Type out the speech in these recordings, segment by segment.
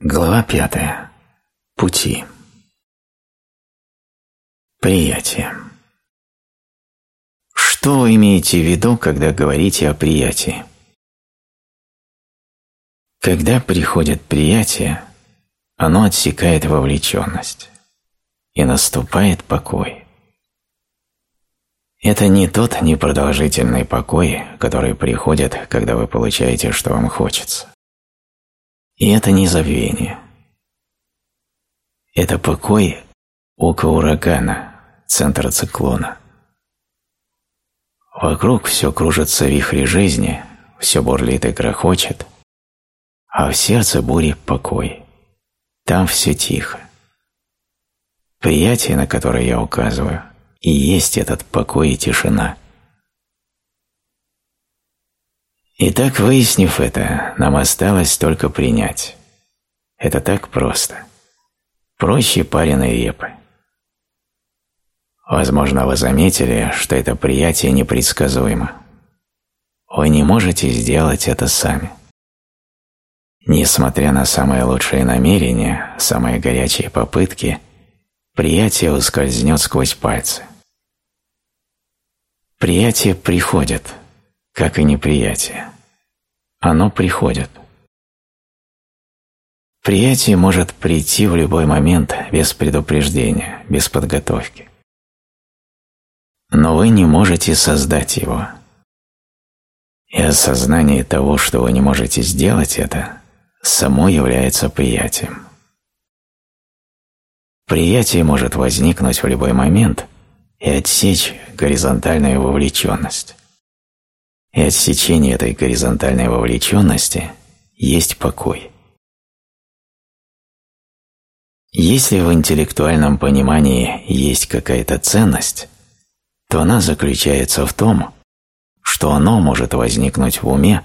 Глава пятая. Пути. Приятие. Что вы имеете в виду, когда говорите о приятии? Когда приходит приятие, оно отсекает вовлеченность, и наступает покой. Это не тот непродолжительный покой, который приходит, когда вы получаете, что вам хочется. И это не забвение. Это покой ока урагана, центра циклона. Вокруг все кружится в вихре жизни, все бурлит и грохочет, а в сердце бури покой. Там все тихо. Приятие, на которое я указываю, и есть этот покой и тишина – Итак, выяснив это, нам осталось только принять. Это так просто. Проще пареной репы. Возможно, вы заметили, что это приятие непредсказуемо. Вы не можете сделать это сами. Несмотря на самые лучшие намерения, самые горячие попытки, приятие ускользнет сквозь пальцы. Приятие приходит – как и неприятие. Оно приходит. Приятие может прийти в любой момент без предупреждения, без подготовки. Но вы не можете создать его. И осознание того, что вы не можете сделать это, само является приятием. Приятие может возникнуть в любой момент и отсечь горизонтальную вовлеченность. И отсечение этой горизонтальной вовлеченности есть покой. Если в интеллектуальном понимании есть какая-то ценность, то она заключается в том, что оно может возникнуть в уме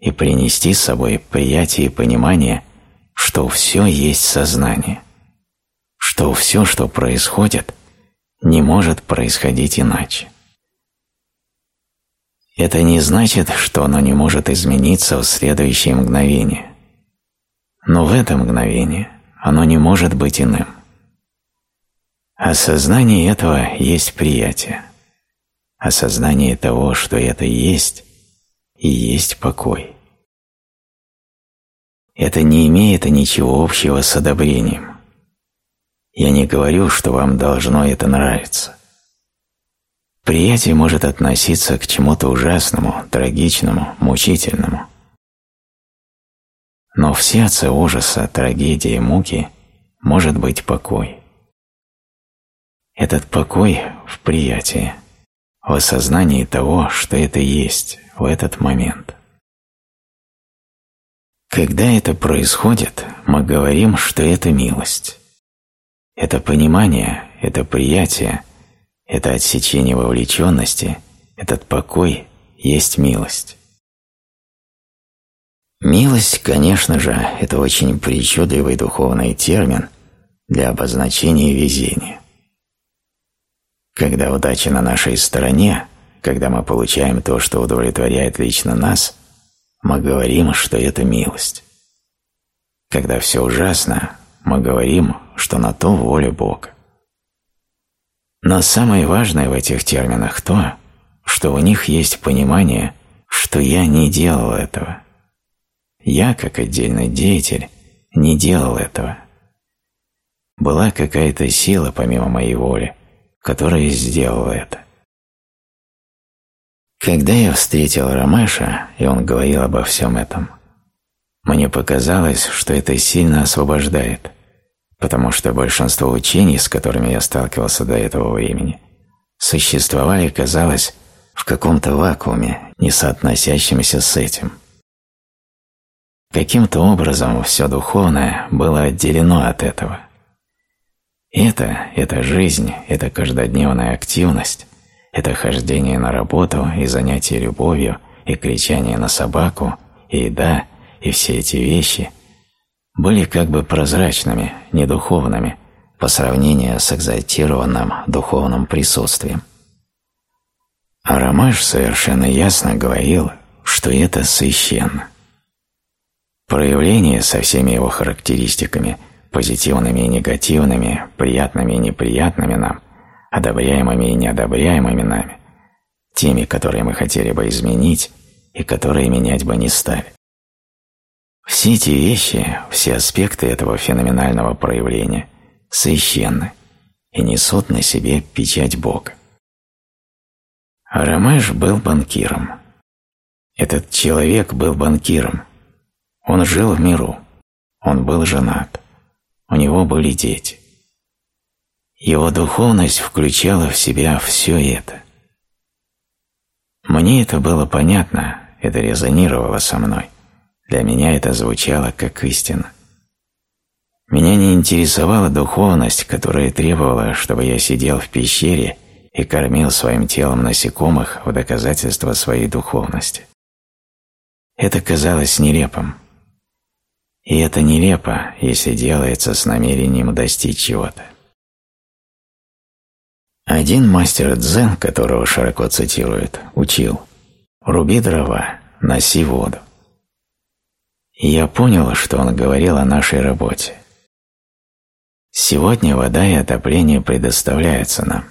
и принести с собой приятие и понимание, что все есть сознание, что все, что происходит, не может происходить иначе. Это не значит, что оно не может измениться в следующее мгновение. Но в это мгновение оно не может быть иным. Осознание этого есть приятие. Осознание того, что это есть, и есть покой. Это не имеет ничего общего с одобрением. Я не говорю, что вам должно это нравиться. Приятие может относиться к чему-то ужасному, трагичному, мучительному. Но в сердце ужаса, трагедии, муки может быть покой. Этот покой в приятии, в осознании того, что это есть в этот момент. Когда это происходит, мы говорим, что это милость. Это понимание, это приятие – это отсечение вовлеченности, этот покой есть милость. Милость, конечно же, это очень причудливый духовный термин для обозначения везения. Когда удача на нашей стороне, когда мы получаем то, что удовлетворяет лично нас, мы говорим, что это милость. Когда все ужасно, мы говорим, что на то воля Бога. Но самое важное в этих терминах то, что у них есть понимание, что я не делал этого. Я, как отдельный деятель, не делал этого. Была какая-то сила, помимо моей воли, которая сделала это. Когда я встретил Ромеша, и он говорил обо всем этом, мне показалось, что это сильно освобождает – потому что большинство учений, с которыми я сталкивался до этого времени, существовали, казалось, в каком-то вакууме, не соотносящемся с этим. Каким-то образом все духовное было отделено от этого. Это, это жизнь, это каждодневная активность, это хождение на работу и занятие любовью, и кричание на собаку, и еда, и все эти вещи – были как бы прозрачными, недуховными, по сравнению с экзальтированным духовным присутствием. А Ромаш совершенно ясно говорил, что это священно. Проявление со всеми его характеристиками, позитивными и негативными, приятными и неприятными нам, одобряемыми и неодобряемыми нами, теми, которые мы хотели бы изменить и которые менять бы не стали. Все эти вещи, все аспекты этого феноменального проявления священны и несут на себе печать Бога. Рамеш был банкиром. Этот человек был банкиром. Он жил в миру. Он был женат. У него были дети. Его духовность включала в себя все это. Мне это было понятно, это резонировало со мной. Для меня это звучало как истина. Меня не интересовала духовность, которая требовала, чтобы я сидел в пещере и кормил своим телом насекомых в доказательство своей духовности. Это казалось нелепым. И это нелепо, если делается с намерением достичь чего-то. Один мастер дзен, которого широко цитируют, учил «Руби дрова, носи воду». Я понял, что он говорил о нашей работе. Сегодня вода и отопление предоставляются нам.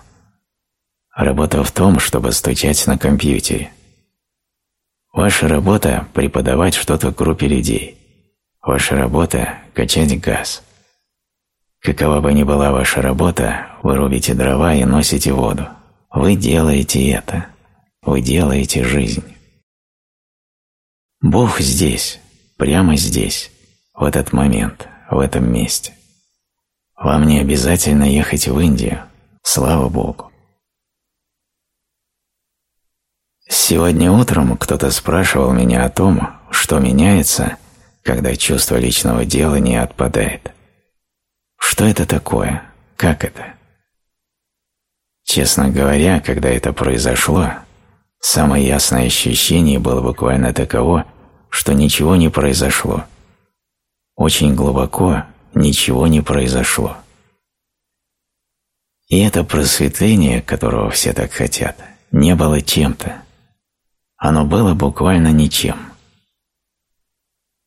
Работа в том, чтобы стучать на компьютере. Ваша работа – преподавать что-то группе людей. Ваша работа – качать газ. Какова бы ни была ваша работа, вы рубите дрова и носите воду. Вы делаете это. Вы делаете жизнь. Бог здесь, прямо здесь, в этот момент, в этом месте. Вам не обязательно ехать в Индию. Слава Богу. Сегодня утром кто-то спрашивал меня о том, что меняется, когда чувство личного дела не отпадает. Что это такое? Как это? Честно говоря, когда это произошло, самое ясное ощущение было буквально таково, что ничего не произошло. Очень глубоко ничего не произошло. И это просветление, которого все так хотят, не было чем-то. Оно было буквально ничем.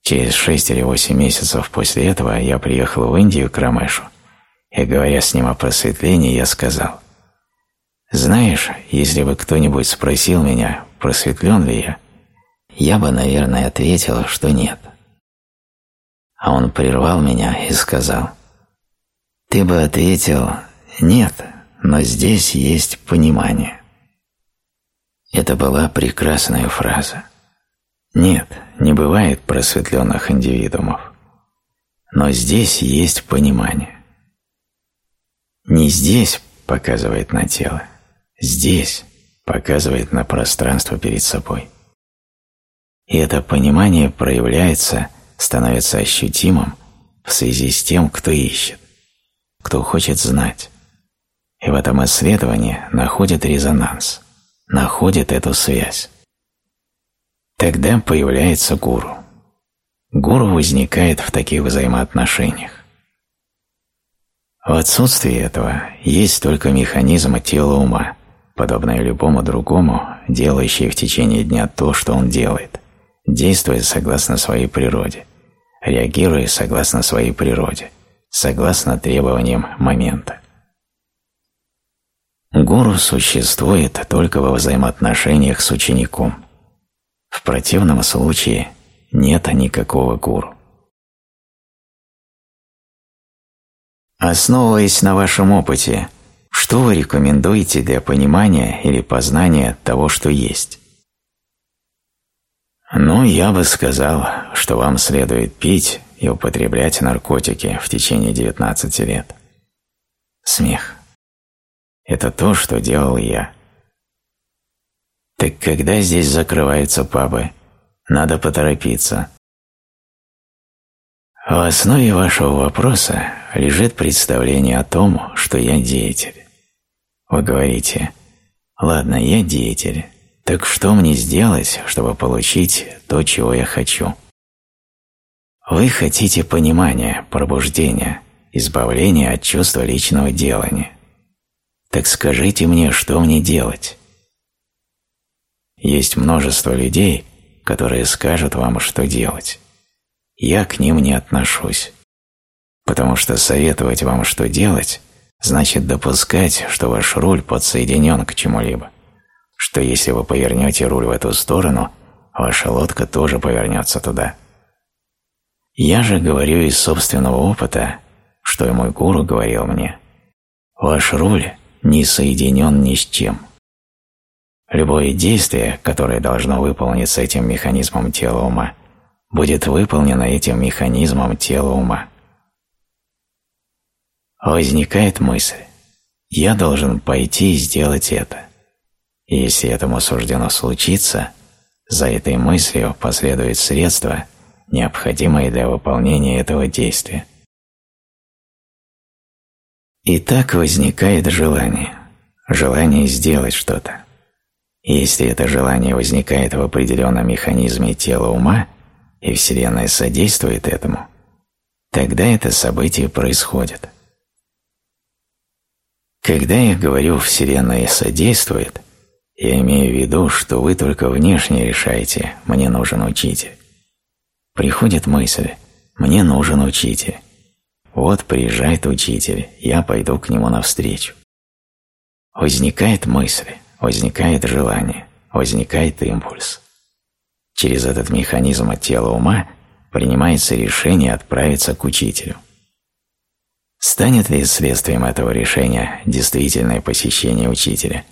Через шесть или восемь месяцев после этого я приехал в Индию к Рамешу, и, говоря с ним о просветлении, я сказал, «Знаешь, если бы кто-нибудь спросил меня, просветлен ли я, я бы, наверное, ответил, что нет». А он прервал меня и сказал, «Ты бы ответил, нет, но здесь есть понимание». Это была прекрасная фраза. Нет, не бывает просветленных индивидуумов. Но здесь есть понимание. Не здесь показывает на тело, здесь показывает на пространство перед собой. И это понимание проявляется становится ощутимым в связи с тем, кто ищет, кто хочет знать. И в этом исследовании находит резонанс, находит эту связь. Тогда появляется гуру. Гуру возникает в таких взаимоотношениях. В отсутствии этого есть только механизм тела ума, подобное любому другому, делающий в течение дня то, что он делает – действуя согласно своей природе, реагируя согласно своей природе, согласно требованиям момента. Гуру существует только во взаимоотношениях с учеником. В противном случае нет никакого гуру. Основываясь на вашем опыте, что вы рекомендуете для понимания или познания того, что есть? Ну, я бы сказал, что вам следует пить и употреблять наркотики в течение 19 лет. Смех. Это то, что делал я. Так когда здесь закрываются пабы? Надо поторопиться. В основе вашего вопроса лежит представление о том, что я деятель. Вы говорите, ладно, я деятель, так что мне сделать, чтобы получить то, чего я хочу? Вы хотите понимания, пробуждения, избавления от чувства личного делания. Так скажите мне, что мне делать? Есть множество людей, которые скажут вам, что делать. я к ним не отношусь. Потому что советовать вам, что делать, значит допускать, что ваш руль подсоединен к чему-либо, что если вы повернете руль в эту сторону, ваша лодка тоже повернется туда. Я же говорю из собственного опыта, что и мой гуру говорил мне, ваш руль не соединен ни с чем. Любое действие, которое должно выполниться этим механизмом тела ума, будет выполнено этим механизмом тела ума. Возникает мысль «я должен пойти и сделать это». Если этому суждено случиться, за этой мыслью последует средство, необходимое для выполнения этого действия. И так возникает желание, желание сделать что-то. Если это желание возникает в определенном механизме тела ума, и Вселенная содействует этому, тогда это событие происходит. Когда я говорю «Вселенная содействует», я имею в виду, что вы только внешне решаете «мне нужен учитель». Приходит мысль «мне нужен учитель». Вот приезжает учитель, я пойду к нему навстречу. Возникает мысль, возникает желание, возникает импульс. Через этот механизм от тела ума принимается решение отправиться к учителю. Станет ли следствием этого решения действительное посещение учителя,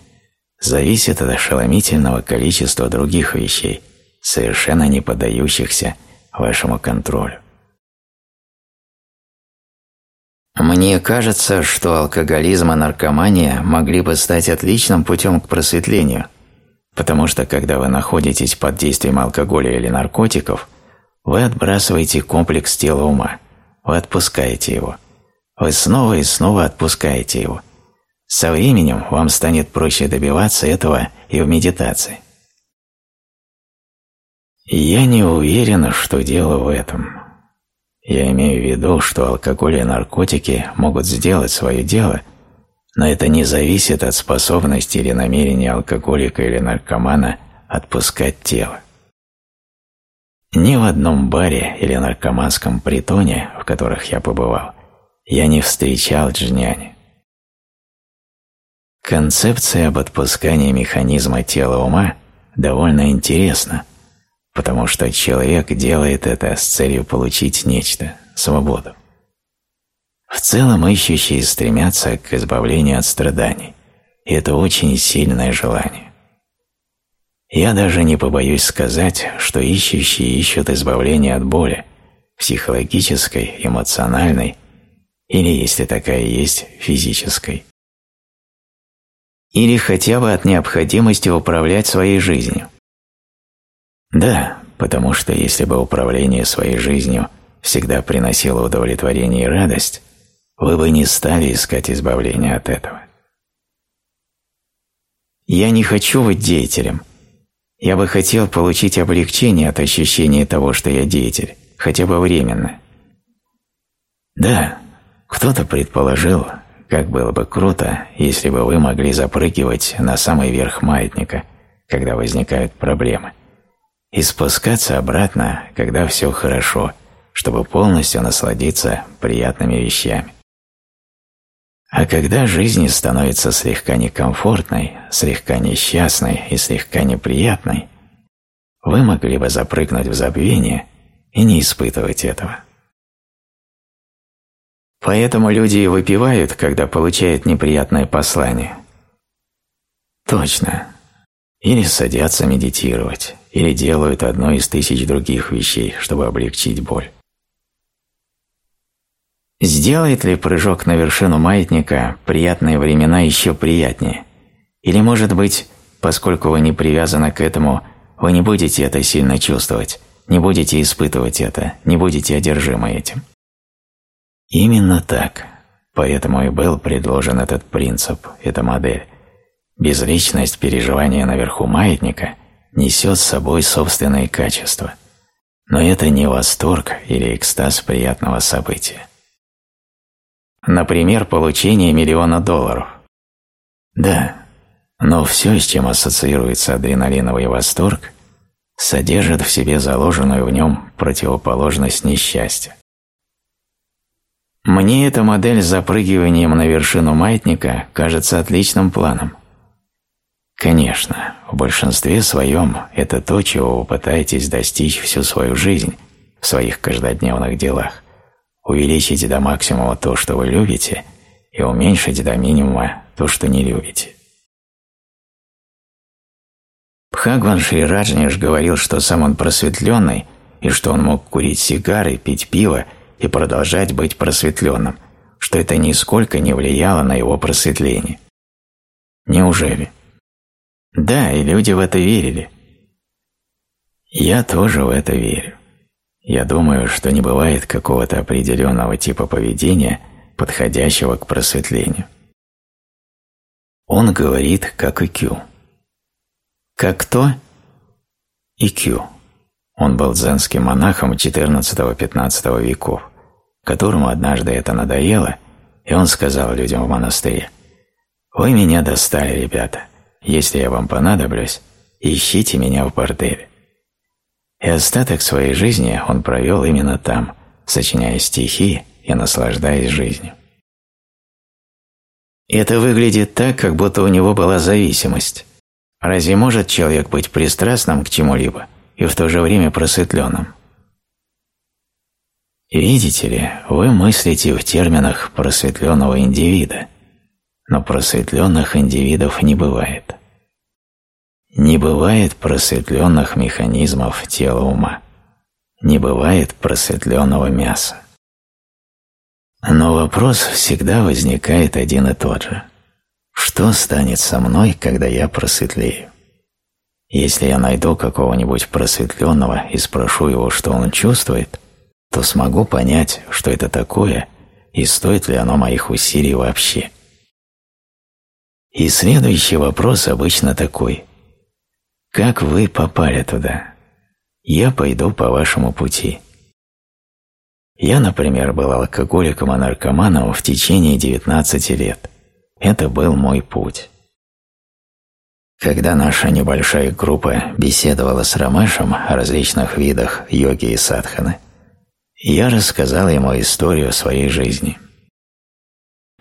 зависит от ошеломительного количества других вещей, совершенно не поддающихся вашему контролю. Мне кажется, что алкоголизм и наркомания могли бы стать отличным путем к просветлению, потому что когда вы находитесь под действием алкоголя или наркотиков, вы отбрасываете комплекс тела ума, вы отпускаете его. Вы снова и снова отпускаете его. Со временем вам станет проще добиваться этого и в медитации. Я не уверен, что дело в этом. Я имею в виду, что алкоголь и наркотики могут сделать свое дело, но это не зависит от способности или намерения алкоголика или наркомана отпускать тело. Ни в одном баре или наркоманском притоне, в которых я побывал, я не встречал джняни. Концепция об отпускании механизма тела ума довольно интересна, потому что человек делает это с целью получить нечто – свободу. В целом ищущие стремятся к избавлению от страданий, и это очень сильное желание. Я даже не побоюсь сказать, что ищущие ищут избавления от боли, психологической, эмоциональной или, если такая есть, физической. Или хотя бы от необходимости управлять своей жизнью. Да, потому что если бы управление своей жизнью всегда приносило удовлетворение и радость, вы бы не стали искать избавления от этого. Я не хочу быть деятелем. Я бы хотел получить облегчение от ощущения того, что я деятель, хотя бы временно. Да, кто-то предположил, как было бы круто, если бы вы могли запрыгивать на самый верх маятника, когда возникают проблемы, и спускаться обратно, когда все хорошо, чтобы полностью насладиться приятными вещами. А когда жизнь становится слегка некомфортной, слегка несчастной и слегка неприятной, вы могли бы запрыгнуть в забвение и не испытывать этого. Поэтому люди и выпивают, когда получают неприятное послание. Точно. Или садятся медитировать, или делают одно из тысяч других вещей, чтобы облегчить боль. Сделает ли прыжок на вершину маятника приятные времена еще приятнее? Или, может быть, поскольку вы не привязаны к этому, вы не будете это сильно чувствовать, не будете испытывать это, не будете одержимы этим? Именно так. Поэтому и был предложен этот принцип, эта модель. Безличность переживания наверху маятника несет с собой собственные качества. Но это не восторг или экстаз приятного события. Например, получение миллиона долларов. Да, но все, с чем ассоциируется адреналиновый восторг, содержит в себе заложенную в нем противоположность несчастья. Мне эта модель с запрыгиванием на вершину маятника кажется отличным планом. Конечно, в большинстве своем это то, чего вы пытаетесь достичь всю свою жизнь в своих каждодневных делах. Увеличить до максимума то, что вы любите, и уменьшить до минимума то, что не любите. Бхагван Шри говорил, что сам он просветленный, и что он мог курить сигары, пить пиво и продолжать быть просветленным, что это нисколько не влияло на его просветление. Неужели? Да, и люди в это верили. Я тоже в это верю. Я думаю, что не бывает какого-то определенного типа поведения, подходящего к просветлению. Он говорит, как и Кю. Как кто? Кю. Он был дзенским монахом XIV-XV веков, которому однажды это надоело, и он сказал людям в монастыре, «Вы меня достали, ребята. Если я вам понадоблюсь, ищите меня в борделе. И остаток своей жизни он провел именно там, сочиняя стихи и наслаждаясь жизнью. Это выглядит так, как будто у него была зависимость. Разве может человек быть пристрастным к чему-либо и в то же время просветленным? Видите ли, вы мыслите в терминах просветленного индивида, но просветленных индивидов не бывает. Не бывает просветленных механизмов тела ума. Не бывает просветленного мяса. Но вопрос всегда возникает один и тот же. Что станет со мной, когда я просветлею? Если я найду какого-нибудь просветленного и спрошу его, что он чувствует, то смогу понять, что это такое и стоит ли оно моих усилий вообще. И следующий вопрос обычно такой. Как вы попали туда? Я пойду по вашему пути. Я, например, был алкоголиком и наркоманом в течение 19 лет. Это был мой путь. Когда наша небольшая группа беседовала с Рамешем о различных видах йоги и садханы, я рассказал ему историю своей жизни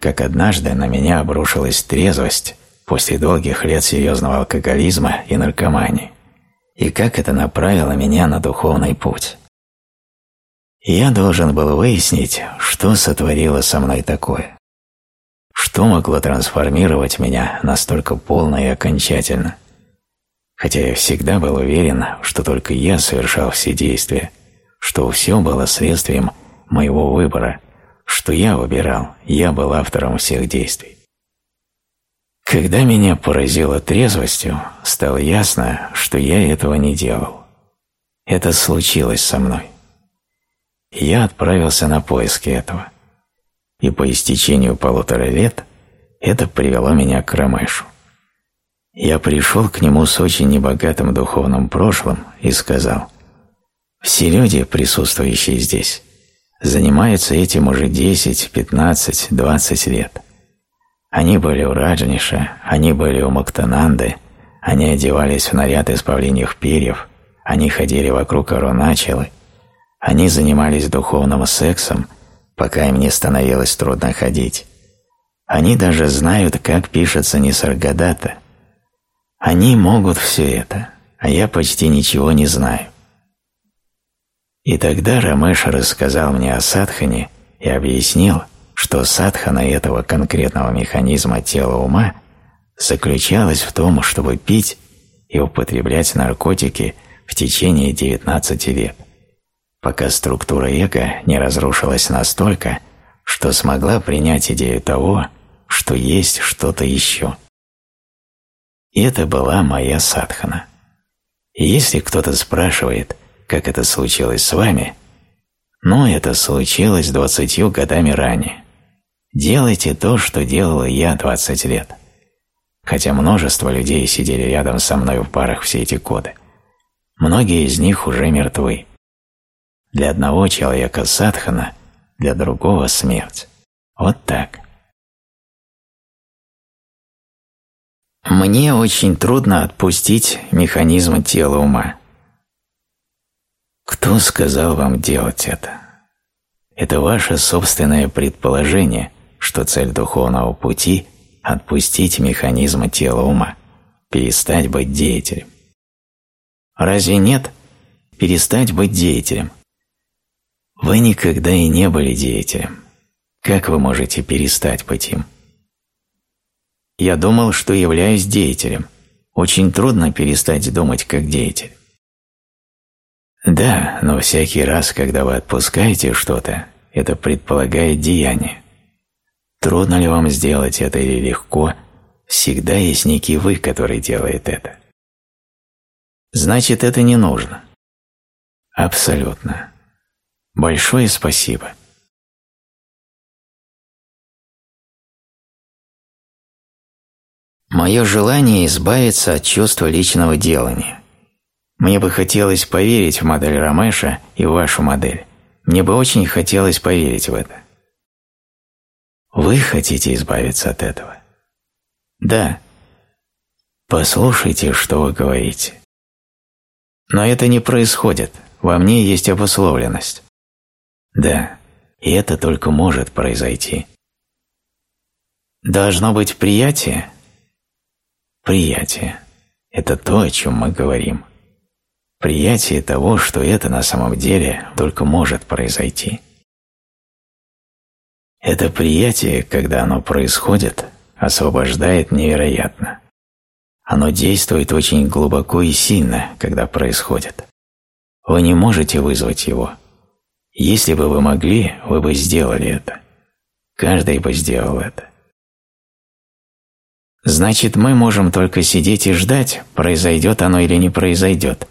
как однажды на меня обрушилась трезвость после долгих лет серьезного алкоголизма и наркомании, и как это направило меня на духовный путь. Я должен был выяснить, что сотворило со мной такое. Что могло трансформировать меня настолько полно и окончательно? Хотя я всегда был уверен, что только я совершал все действия, что все было следствием моего выбора – что я выбирал, я был автором всех действий. Когда меня поразило трезвостью, стало ясно, что я этого не делал. Это случилось со мной. Я отправился на поиски этого. И по истечению полутора лет это привело меня к Рамешу. Я пришел к нему с очень небогатым духовным прошлым и сказал, «Все люди, присутствующие здесь, занимаются этим уже 10, 15, 20 лет. Они были у Раджниша, они были у Мактананды, они одевались в наряд из павлиньих перьев, они ходили вокруг Аруначилы, они занимались духовным сексом, пока им не становилось трудно ходить. Они даже знают, как пишется Нисаргадата. Они могут все это, а я почти ничего не знаю. И тогда Рамеш рассказал мне о садхане и объяснил, что садхана этого конкретного механизма тела ума заключалась в том, чтобы пить и употреблять наркотики в течение 19 лет, пока структура эго не разрушилась настолько, что смогла принять идею того, что есть что-то еще. И это была моя садхана. И если кто-то спрашивает – как это случилось с вами, но это случилось двадцатью годами ранее. Делайте то, что делала я двадцать лет. Хотя множество людей сидели рядом со мной в парах все эти годы. Многие из них уже мертвы. Для одного человека садхана, для другого смерть. Вот так. Мне очень трудно отпустить механизм тела ума. Кто сказал вам делать это? Это ваше собственное предположение, что цель духовного пути – отпустить механизмы тела ума, перестать быть деятелем. Разве нет? Перестать быть деятелем. Вы никогда и не были деятелем. Как вы можете перестать быть им? Я думал, что являюсь деятелем. Очень трудно перестать думать как деятель. Да, но всякий раз, когда вы отпускаете что-то, это предполагает деяние. Трудно ли вам сделать это или легко, всегда есть некий «вы», который делает это. Значит, это не нужно. Абсолютно. Большое спасибо. Мое желание избавиться от чувства личного делания. Мне бы хотелось поверить в модель Ромеша и в вашу модель. Мне бы очень хотелось поверить в это. Вы хотите избавиться от этого? Да. Послушайте, что вы говорите. Но это не происходит. Во мне есть обусловленность. Да, и это только может произойти. Должно быть приятие? Приятие – это то, о чем мы говорим. Приятие того, что это на самом деле только может произойти. Это приятие, когда оно происходит, освобождает невероятно. Оно действует очень глубоко и сильно, когда происходит. Вы не можете вызвать его. Если бы вы могли, вы бы сделали это. Каждый бы сделал это. Значит, мы можем только сидеть и ждать, произойдет оно или не произойдет.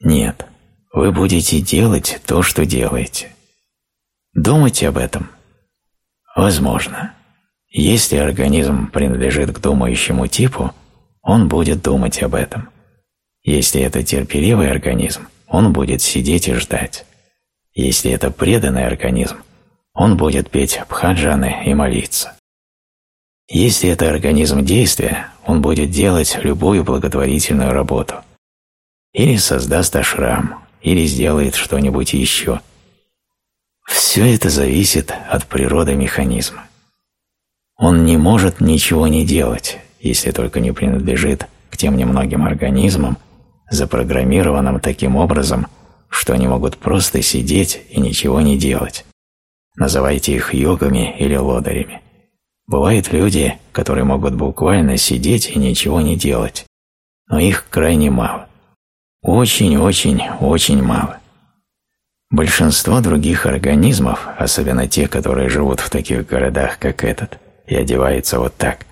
Нет, вы будете делать то, что делаете. Думать об этом? Возможно. Если организм принадлежит к думающему типу, он будет думать об этом. Если это терпеливый организм, он будет сидеть и ждать. Если это преданный организм, он будет петь бхаджаны и молиться. Если это организм действия, он будет делать любую благотворительную работу. Или создаст ашрам, или сделает что-нибудь еще. Все это зависит от природы механизма. Он не может ничего не делать, если только не принадлежит к тем немногим организмам, запрограммированным таким образом, что они могут просто сидеть и ничего не делать. Называйте их йогами или лодарями. Бывают люди, которые могут буквально сидеть и ничего не делать, но их крайне мало. Очень-очень-очень мало. Большинство других организмов, особенно те, которые живут в таких городах, как этот, и одеваются вот так,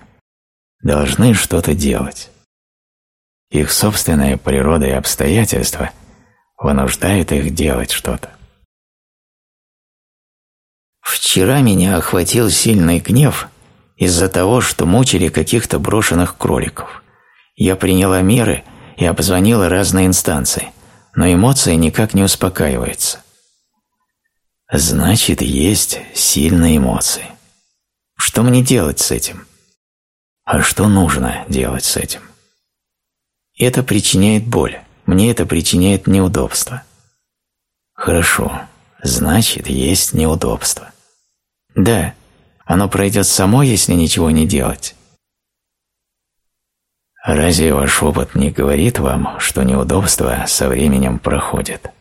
должны что-то делать. Их собственная природа и обстоятельства вынуждают их делать что-то. Вчера меня охватил сильный гнев из-за того, что мучили каких-то брошенных кроликов. Я приняла меры и обзвонила разные инстанции, но эмоции никак не успокаиваются. Значит, есть сильные эмоции. Что мне делать с этим? А что нужно делать с этим? Это причиняет боль, мне это причиняет неудобство. Хорошо, значит, есть неудобство. Да, оно пройдет само, если ничего не делать. Разве ваш опыт не говорит вам, что неудобства со временем проходят?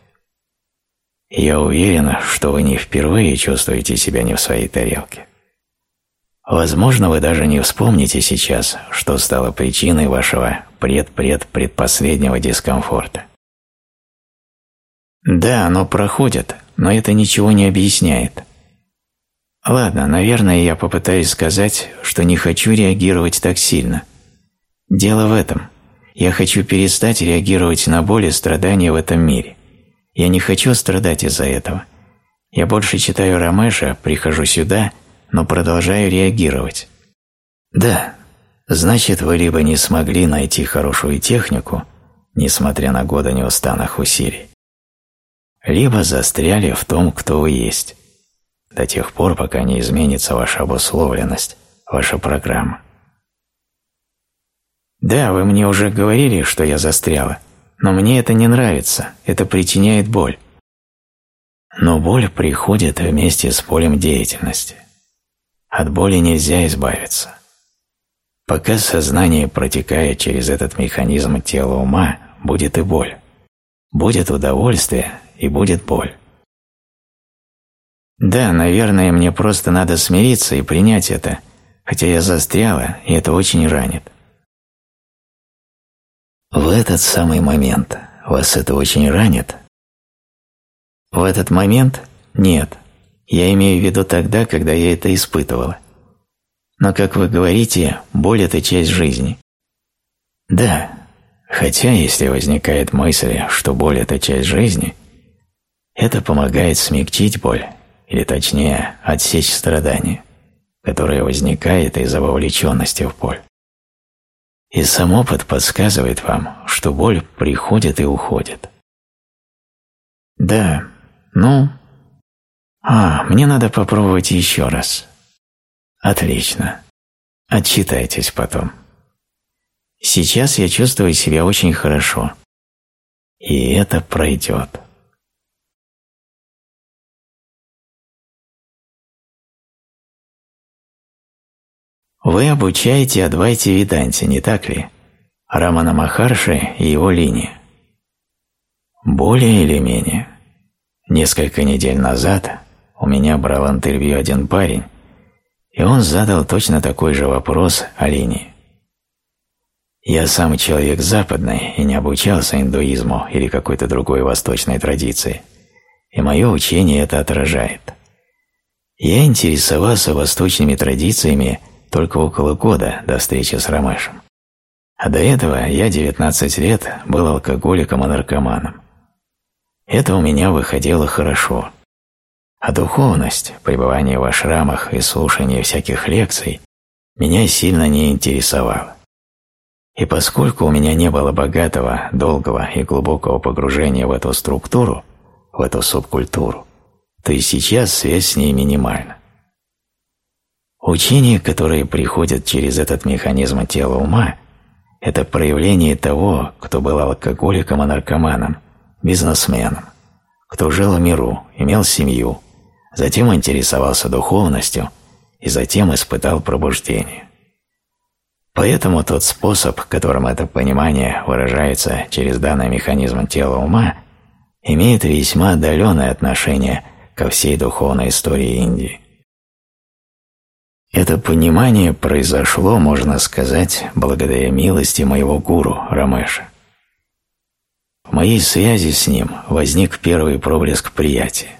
Я уверен, что вы не впервые чувствуете себя не в своей тарелке. Возможно, вы даже не вспомните сейчас, что стало причиной вашего пред-пред-предпоследнего дискомфорта. Да, оно проходит, но это ничего не объясняет. Ладно, наверное, я попытаюсь сказать, что не хочу реагировать так сильно. Дело в этом. Я хочу перестать реагировать на боль и страдания в этом мире. Я не хочу страдать из-за этого. Я больше читаю Рамеша, прихожу сюда, но продолжаю реагировать. Да, значит, вы либо не смогли найти хорошую технику, несмотря на годы неустанных усилий, либо застряли в том, кто вы есть до тех пор, пока не изменится ваша обусловленность, ваша программа. Да, вы мне уже говорили, что я застряла, но мне это не нравится, это причиняет боль. Но боль приходит вместе с полем деятельности. От боли нельзя избавиться. Пока сознание протекает через этот механизм тела ума, будет и боль. Будет удовольствие и будет боль. Да, наверное, мне просто надо смириться и принять это, хотя я застряла, и это очень ранит. В этот самый момент вас это очень ранит? В этот момент нет. Я имею в виду тогда, когда я это испытывала. Но, как вы говорите, боль – это часть жизни. Да, хотя если возникает мысль, что боль – это часть жизни, это помогает смягчить боль, или точнее, отсечь страдания, которое возникает из-за вовлеченности в боль. И сам опыт подсказывает вам, что боль приходит и уходит. Да, ну... А, мне надо попробовать еще раз. Отлично. Отчитайтесь потом. Сейчас я чувствую себя очень хорошо. И это пройдет. Вы обучаете Адвайте Виданте, не так ли? Рамана Махарши и его линия. Более или менее. Несколько недель назад у меня брал интервью один парень, и он задал точно такой же вопрос о линии. Я сам человек западный и не обучался индуизму или какой-то другой восточной традиции, и мое учение это отражает. Я интересовался восточными традициями только около года до встречи с Ромешем. А до этого я 19 лет был алкоголиком и наркоманом. Это у меня выходило хорошо. А духовность, пребывание в ашрамах и слушание всяких лекций меня сильно не интересовало. И поскольку у меня не было богатого, долгого и глубокого погружения в эту структуру, в эту субкультуру, то и сейчас связь с ней минимальна. Учения, которые приходят через этот механизм тела ума, это проявление того, кто был алкоголиком и наркоманом, бизнесменом, кто жил в миру, имел семью, затем интересовался духовностью и затем испытал пробуждение. Поэтому тот способ, которым это понимание выражается через данный механизм тела ума, имеет весьма отдаленное отношение ко всей духовной истории Индии. Это понимание произошло, можно сказать, благодаря милости моего гуру Рамеша. В моей связи с ним возник первый проблеск приятия.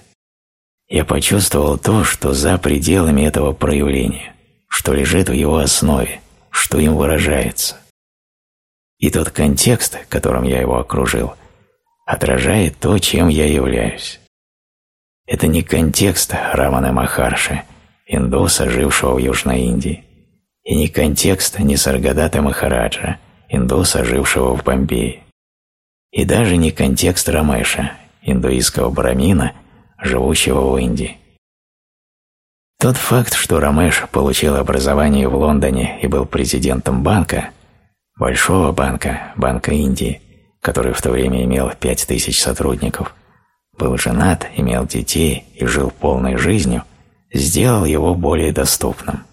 Я почувствовал то, что за пределами этого проявления, что лежит в его основе, что им выражается. И тот контекст, которым я его окружил, отражает то, чем я являюсь. Это не контекст Раманы Махарши – индуса, жившего в Южной Индии, и не контекст Нисаргадата Махараджа, индуса, жившего в Бомбее, и даже не контекст Рамеша, индуистского брамина, живущего в Индии. Тот факт, что Рамеш получил образование в Лондоне и был президентом банка, большого банка, Банка Индии, который в то время имел 5000 сотрудников, был женат, имел детей и жил полной жизнью – сделал его более доступным.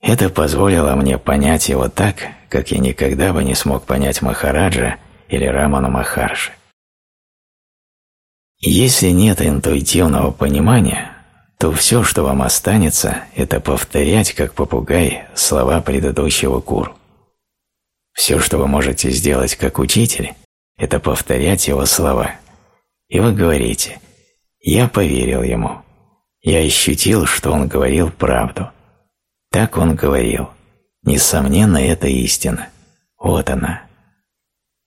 Это позволило мне понять его так, как я никогда бы не смог понять Махараджа или Рамана Махарши. Если нет интуитивного понимания, то все, что вам останется, это повторять, как попугай, слова предыдущего гуру. Все, что вы можете сделать как учитель, это повторять его слова. И вы говорите «Я поверил ему», я ощутил, что он говорил правду. Так он говорил. Несомненно, это истина. Вот она.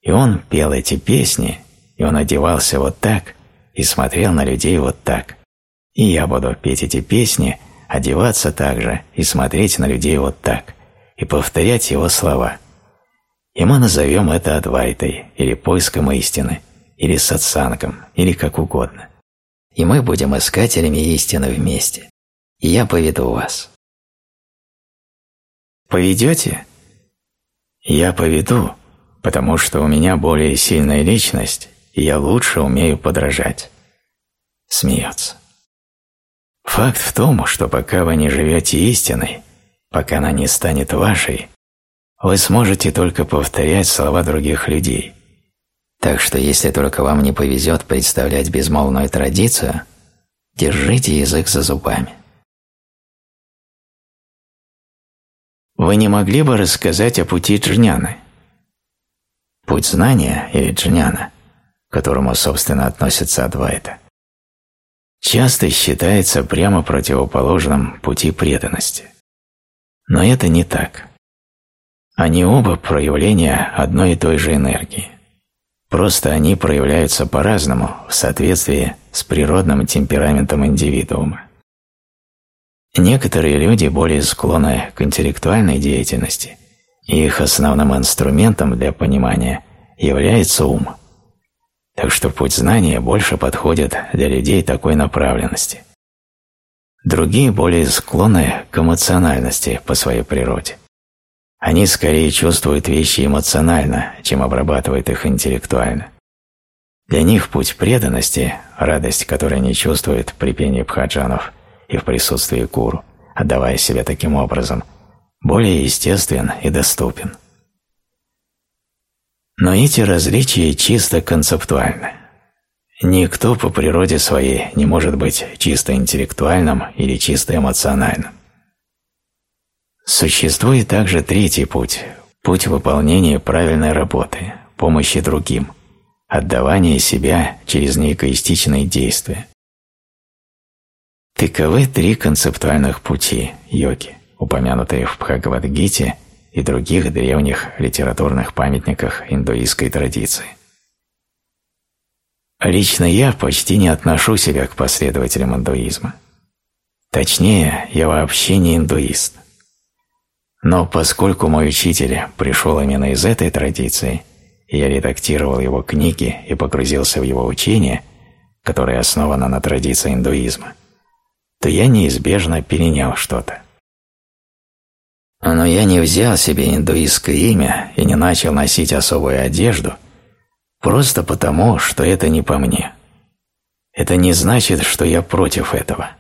И он пел эти песни, и он одевался вот так, и смотрел на людей вот так. И я буду петь эти песни, одеваться так же и смотреть на людей вот так, и повторять его слова. И мы назовем это Адвайтой, или поиском истины, или сатсангом, или как угодно и мы будем искателями истины вместе. И я поведу вас. Поведете? Я поведу, потому что у меня более сильная личность, и я лучше умею подражать. Смеется. Факт в том, что пока вы не живете истиной, пока она не станет вашей, вы сможете только повторять слова других людей. Так что если только вам не повезет представлять безмолвную традицию, держите язык за зубами. Вы не могли бы рассказать о пути Джняны? Путь знания или Джняна, к которому, собственно, относится Адвайта, часто считается прямо противоположным пути преданности. Но это не так. Они оба проявления одной и той же энергии. Просто они проявляются по-разному в соответствии с природным темпераментом индивидуума. Некоторые люди более склонны к интеллектуальной деятельности, и их основным инструментом для понимания является ум. Так что путь знания больше подходит для людей такой направленности. Другие более склонны к эмоциональности по своей природе. Они скорее чувствуют вещи эмоционально, чем обрабатывают их интеллектуально. Для них путь преданности, радость, которую они чувствуют при пении бхаджанов и в присутствии гуру, отдавая себя таким образом, более естествен и доступен. Но эти различия чисто концептуальны. Никто по природе своей не может быть чисто интеллектуальным или чисто эмоциональным. Существует также третий путь – путь выполнения правильной работы, помощи другим, отдавания себя через неэгоистичные действия. Таковы три концептуальных пути йоги, упомянутые в Бхагавадгите и других древних литературных памятниках индуистской традиции. Лично я почти не отношу себя к последователям индуизма. Точнее, я вообще не индуист. Но поскольку мой учитель пришел именно из этой традиции, я редактировал его книги и погрузился в его учение, которое основано на традиции индуизма, то я неизбежно перенял что-то. Но я не взял себе индуистское имя и не начал носить особую одежду, просто потому, что это не по мне. Это не значит, что я против этого.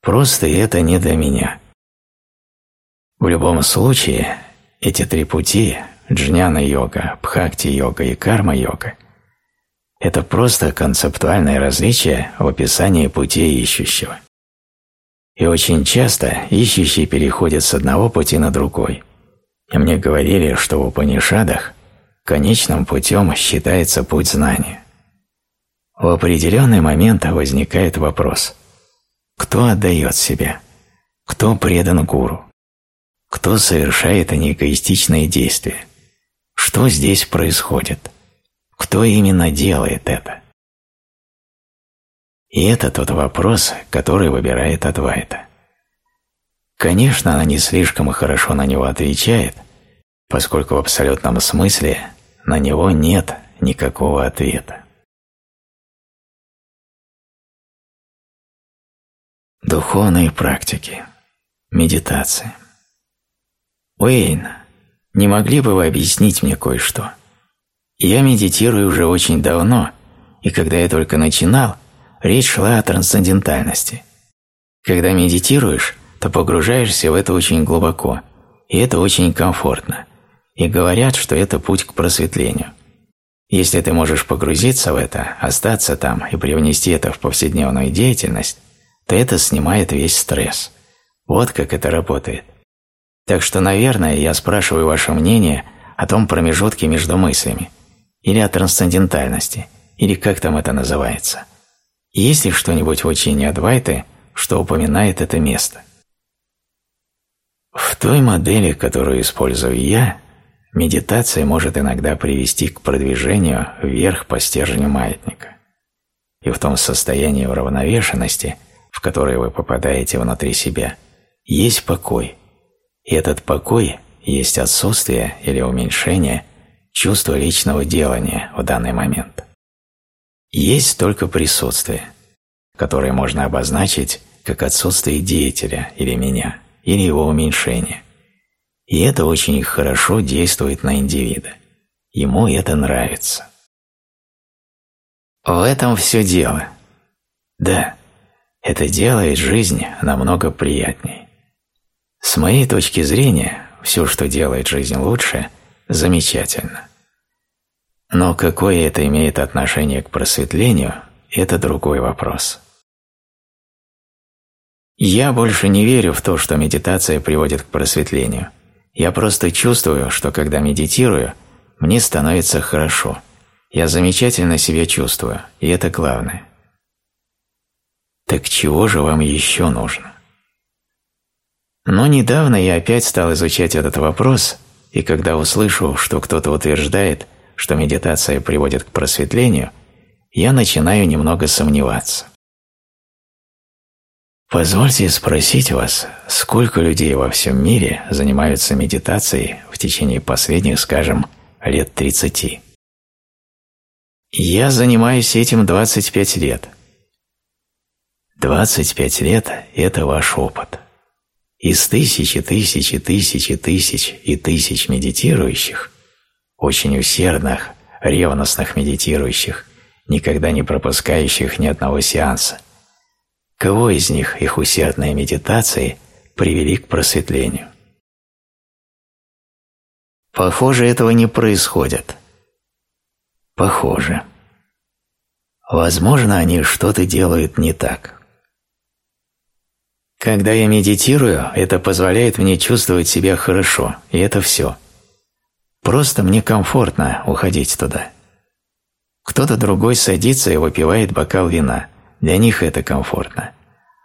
Просто это не для меня. В любом случае, эти три пути – джняна-йога, бхакти-йога и карма-йога – это просто концептуальное различие в описании пути ищущего. И очень часто ищущий переходит с одного пути на другой. И мне говорили, что в Упанишадах конечным путем считается путь знания. В определенный момент возникает вопрос – кто отдает себя? Кто предан гуру? Кто совершает неэгоистичные действия? Что здесь происходит? Кто именно делает это? И это тот вопрос, который выбирает Адвайта. Конечно, она не слишком хорошо на него отвечает, поскольку в абсолютном смысле на него нет никакого ответа. Духовные практики. Медитация. Уэйн, не могли бы вы объяснить мне кое-что? Я медитирую уже очень давно, и когда я только начинал, речь шла о трансцендентальности. Когда медитируешь, то погружаешься в это очень глубоко, и это очень комфортно. И говорят, что это путь к просветлению. Если ты можешь погрузиться в это, остаться там и привнести это в повседневную деятельность, то это снимает весь стресс. Вот как это работает. Так что, наверное, я спрашиваю ваше мнение о том промежутке между мыслями, или о трансцендентальности, или как там это называется. Есть ли что-нибудь в учении Адвайты, что упоминает это место? В той модели, которую использую я, медитация может иногда привести к продвижению вверх по стержню маятника. И в том состоянии уравновешенности, в которое вы попадаете внутри себя, есть покой – и этот покой есть отсутствие или уменьшение чувства личного делания в данный момент. Есть только присутствие, которое можно обозначить как отсутствие деятеля или меня, или его уменьшение. И это очень хорошо действует на индивида. ему это нравится. В этом все дело. Да, это делает жизнь намного приятнее. С моей точки зрения, все, что делает жизнь лучше, замечательно. Но какое это имеет отношение к просветлению, это другой вопрос. Я больше не верю в то, что медитация приводит к просветлению. Я просто чувствую, что когда медитирую, мне становится хорошо. Я замечательно себя чувствую, и это главное. Так чего же вам еще нужно? Но недавно я опять стал изучать этот вопрос, и когда услышу, что кто-то утверждает, что медитация приводит к просветлению, я начинаю немного сомневаться. Позвольте спросить вас, сколько людей во всем мире занимаются медитацией в течение последних, скажем, лет 30? Я занимаюсь этим 25 лет. 25 лет – это ваш опыт. Из тысячи, тысячи, тысячи, тысяч и тысяч медитирующих, очень усердных, ревностных медитирующих, никогда не пропускающих ни одного сеанса, кого из них их усердные медитации привели к просветлению? Похоже, этого не происходит. Похоже. Возможно, они что-то делают не так. Когда я медитирую, это позволяет мне чувствовать себя хорошо, и это все. Просто мне комфортно уходить туда. Кто-то другой садится и выпивает бокал вина. Для них это комфортно.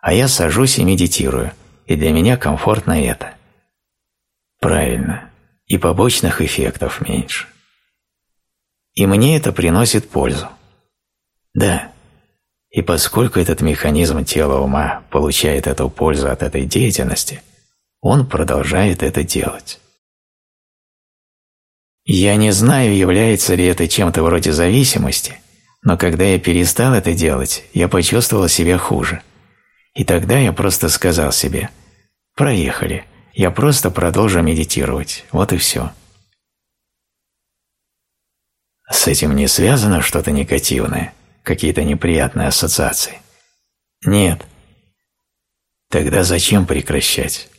А я сажусь и медитирую, и для меня комфортно это. Правильно. И побочных эффектов меньше. И мне это приносит пользу. Да, и поскольку этот механизм тела ума получает эту пользу от этой деятельности, он продолжает это делать. Я не знаю, является ли это чем-то вроде зависимости, но когда я перестал это делать, я почувствовал себя хуже. И тогда я просто сказал себе «Проехали, я просто продолжу медитировать, вот и все». С этим не связано что-то негативное – какие-то неприятные ассоциации? Нет. Тогда зачем прекращать?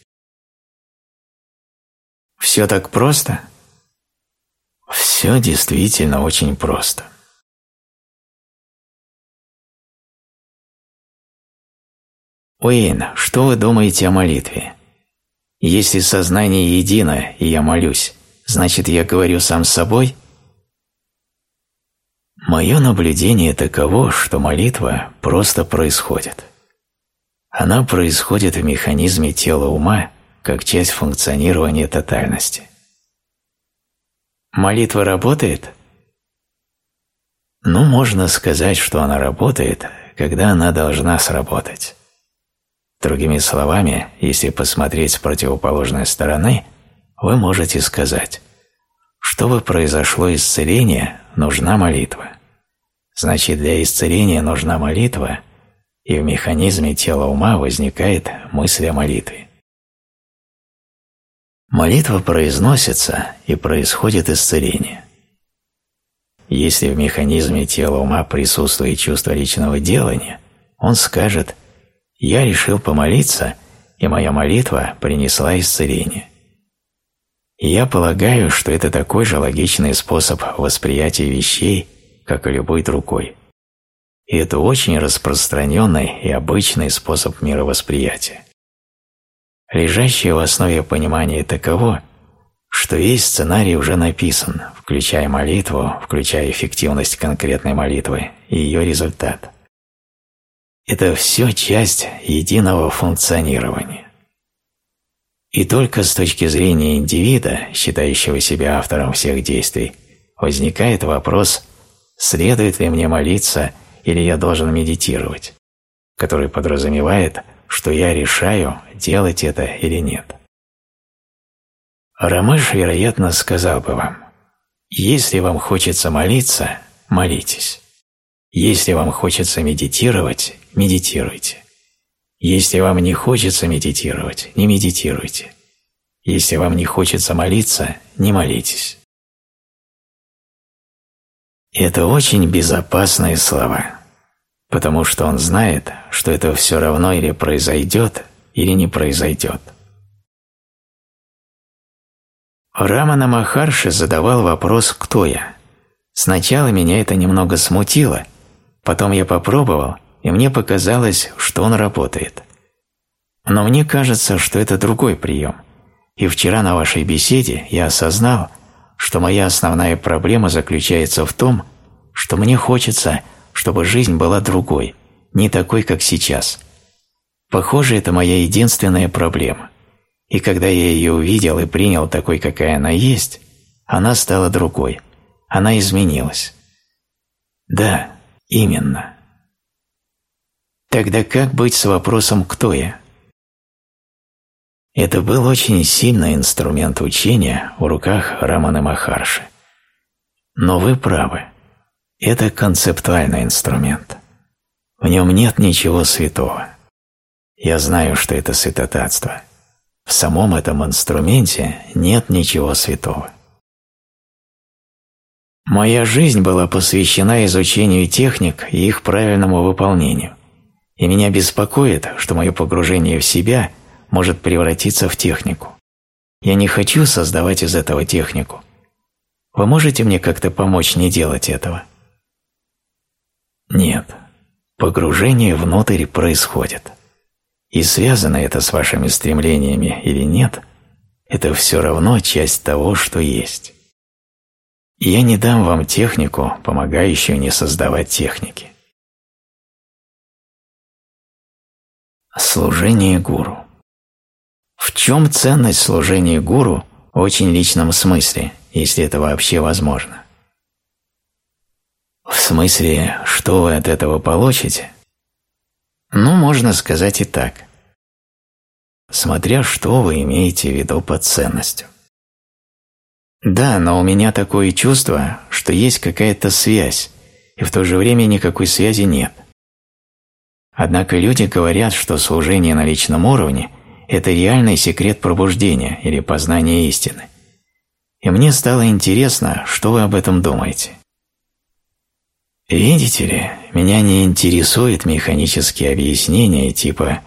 Все так просто? Все действительно очень просто. Уэйн, что вы думаете о молитве? Если сознание едино, и я молюсь, значит, я говорю сам с собой – Мое наблюдение таково, что молитва просто происходит. Она происходит в механизме тела ума, как часть функционирования тотальности. Молитва работает? Ну, можно сказать, что она работает, когда она должна сработать. Другими словами, если посмотреть с противоположной стороны, вы можете сказать, чтобы произошло исцеление, нужна молитва. Значит, для исцеления нужна молитва, и в механизме тела ума возникает мысль о молитве. Молитва произносится, и происходит исцеление. Если в механизме тела ума присутствует чувство личного делания, он скажет «Я решил помолиться, и моя молитва принесла исцеление». Я полагаю, что это такой же логичный способ восприятия вещей, как и любой другой. И это очень распространенный и обычный способ мировосприятия. Лежащее в основе понимания таково, что весь сценарий уже написан, включая молитву, включая эффективность конкретной молитвы и ее результат. Это все часть единого функционирования. И только с точки зрения индивида, считающего себя автором всех действий, возникает вопрос следует ли мне молиться или я должен медитировать, который подразумевает, что я решаю, делать это или нет. Рамыш, вероятно, сказал бы вам, если вам хочется молиться, молитесь. Если вам хочется медитировать, медитируйте. Если вам не хочется медитировать, не медитируйте. Если вам не хочется молиться, не молитесь. Это очень безопасные слова, потому что он знает, что это все равно или произойдет, или не произойдет. Рамана Махарши задавал вопрос «Кто я?». Сначала меня это немного смутило, потом я попробовал, и мне показалось, что он работает. Но мне кажется, что это другой прием. И вчера на вашей беседе я осознал, что моя основная проблема заключается в том, что мне хочется, чтобы жизнь была другой, не такой, как сейчас. Похоже, это моя единственная проблема. И когда я ее увидел и принял такой, какая она есть, она стала другой. Она изменилась. Да, именно. Тогда как быть с вопросом «кто я?» Это был очень сильный инструмент учения в руках Рамана Махарши. Но вы правы. Это концептуальный инструмент. В нем нет ничего святого. Я знаю, что это святотатство – в самом этом инструменте нет ничего святого. Моя жизнь была посвящена изучению техник и их правильному выполнению, и меня беспокоит, что мое погружение в себя может превратиться в технику. Я не хочу создавать из этого технику. Вы можете мне как-то помочь не делать этого? Нет. Погружение внутрь происходит. И связано это с вашими стремлениями или нет, это все равно часть того, что есть. я не дам вам технику, помогающую не создавать техники. Служение гуру. В чем ценность служения гуру в очень личном смысле, если это вообще возможно? В смысле, что вы от этого получите? Ну, можно сказать и так. Смотря что вы имеете в виду под ценностью. Да, но у меня такое чувство, что есть какая-то связь, и в то же время никакой связи нет. Однако люди говорят, что служение на личном уровне – это реальный секрет пробуждения или познания истины. И мне стало интересно, что вы об этом думаете. Видите ли, меня не интересует механические объяснения типа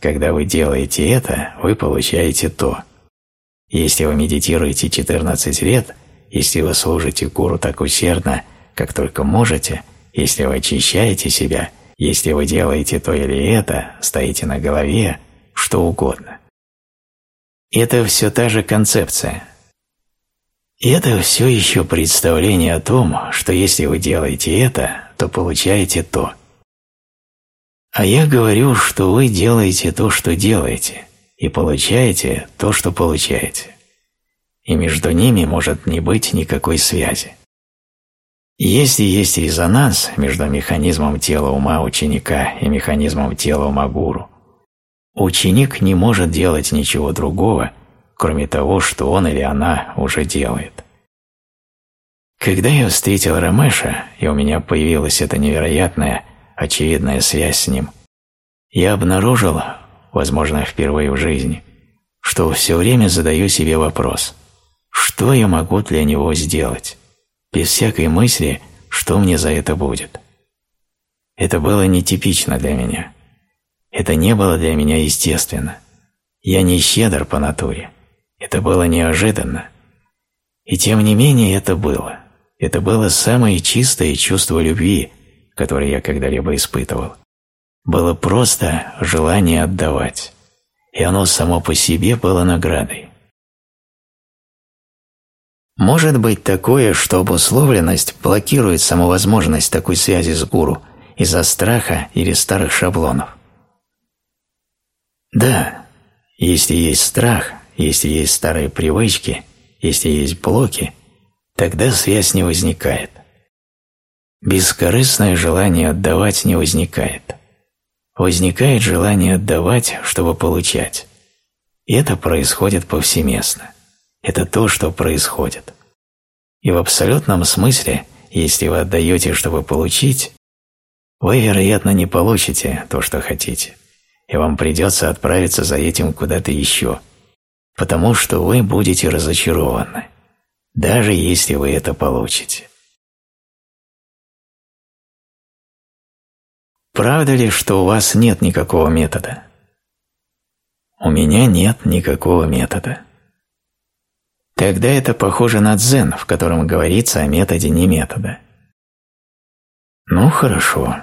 «когда вы делаете это, вы получаете то». Если вы медитируете 14 лет, если вы служите гуру так усердно, как только можете, если вы очищаете себя, если вы делаете то или это, стоите на голове, что угодно. Это все та же концепция, это все еще представление о том, что если вы делаете это, то получаете то. А я говорю, что вы делаете то, что делаете, и получаете то, что получаете. И между ними может не быть никакой связи. Если есть резонанс между механизмом тела ума ученика и механизмом тела ума гуру, ученик не может делать ничего другого, кроме того, что он или она уже делает. Когда я встретил Рамеша, и у меня появилась эта невероятная, очевидная связь с ним, я обнаружил, возможно, впервые в жизни, что все время задаю себе вопрос, что я могу для него сделать, без всякой мысли, что мне за это будет. Это было нетипично для меня. Это не было для меня естественно. Я не щедр по натуре. Это было неожиданно. И тем не менее это было. Это было самое чистое чувство любви, которое я когда-либо испытывал. Было просто желание отдавать. И оно само по себе было наградой. Может быть такое, что обусловленность блокирует саму возможность такой связи с гуру из-за страха или старых шаблонов. Да, если есть страх, если есть старые привычки, если есть блоки, тогда связь не возникает. Бескорыстное желание отдавать не возникает. Возникает желание отдавать, чтобы получать. Это происходит повсеместно. – это то, что происходит. И в абсолютном смысле, если вы отдаете, чтобы получить, вы, вероятно, не получите то, что хотите, и вам придется отправиться за этим куда-то еще, потому что вы будете разочарованы, даже если вы это получите. Правда ли, что у вас нет никакого метода? У меня нет никакого метода. Тогда это похоже на дзен, в котором говорится о методе не метода. Ну хорошо,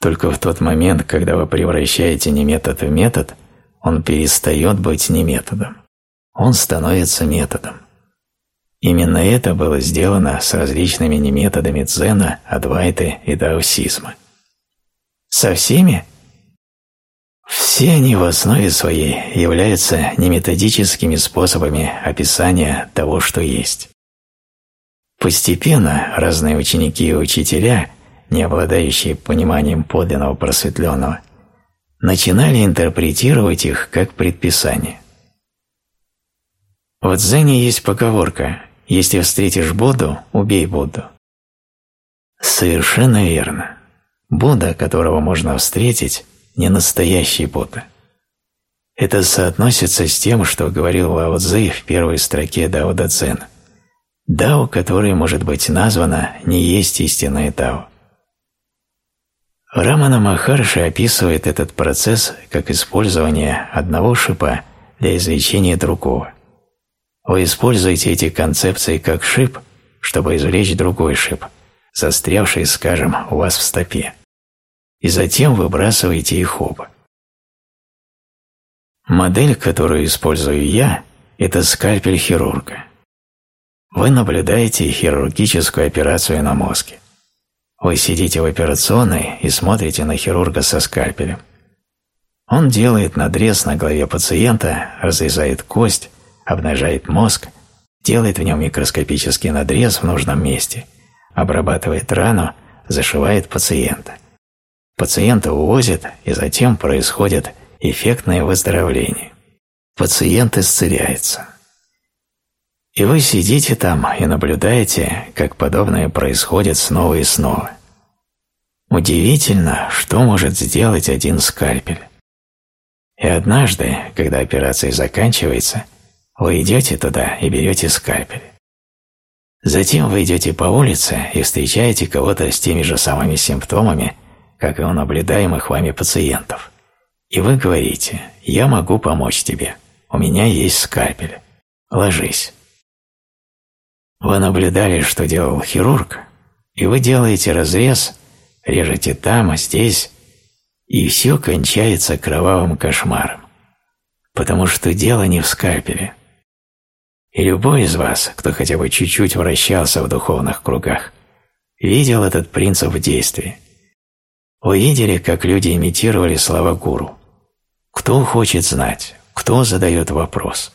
только в тот момент, когда вы превращаете не метод в метод, он перестает быть не методом. Он становится методом. Именно это было сделано с различными неметодами дзена, адвайты и даосизма. Со всеми? Все они в основе своей являются неметодическими способами описания того, что есть. Постепенно разные ученики и учителя, не обладающие пониманием подлинного просветленного, начинали интерпретировать их как предписание. В дзене есть поговорка «Если встретишь Будду, убей Будду». Совершенно верно. Будда, которого можно встретить, не настоящий Будда. Это соотносится с тем, что говорил Лао Цзы в первой строке Дао Да Цзэн. Дао, которое может быть названо, не есть истинное Дао. Рамана Махарши описывает этот процесс как использование одного шипа для извлечения другого. Вы используете эти концепции как шип, чтобы извлечь другой шип, застрявший, скажем, у вас в стопе и затем выбрасываете их оба. Модель, которую использую я, это скальпель хирурга. Вы наблюдаете хирургическую операцию на мозге. Вы сидите в операционной и смотрите на хирурга со скальпелем. Он делает надрез на голове пациента, разрезает кость, обнажает мозг, делает в нем микроскопический надрез в нужном месте, обрабатывает рану, зашивает пациента – Пациента увозят, и затем происходит эффектное выздоровление. Пациент исцеляется. И вы сидите там и наблюдаете, как подобное происходит снова и снова. Удивительно, что может сделать один скальпель. И однажды, когда операция заканчивается, вы идете туда и берете скальпель. Затем вы идете по улице и встречаете кого-то с теми же самыми симптомами, как и у наблюдаемых вами пациентов. И вы говорите «Я могу помочь тебе. У меня есть скальпель. Ложись». Вы наблюдали, что делал хирург, и вы делаете разрез, режете там, а здесь, и все кончается кровавым кошмаром, потому что дело не в скальпеле. И любой из вас, кто хотя бы чуть-чуть вращался в духовных кругах, видел этот принцип в действии – вы видели, как люди имитировали слова гуру? Кто хочет знать? Кто задает вопрос?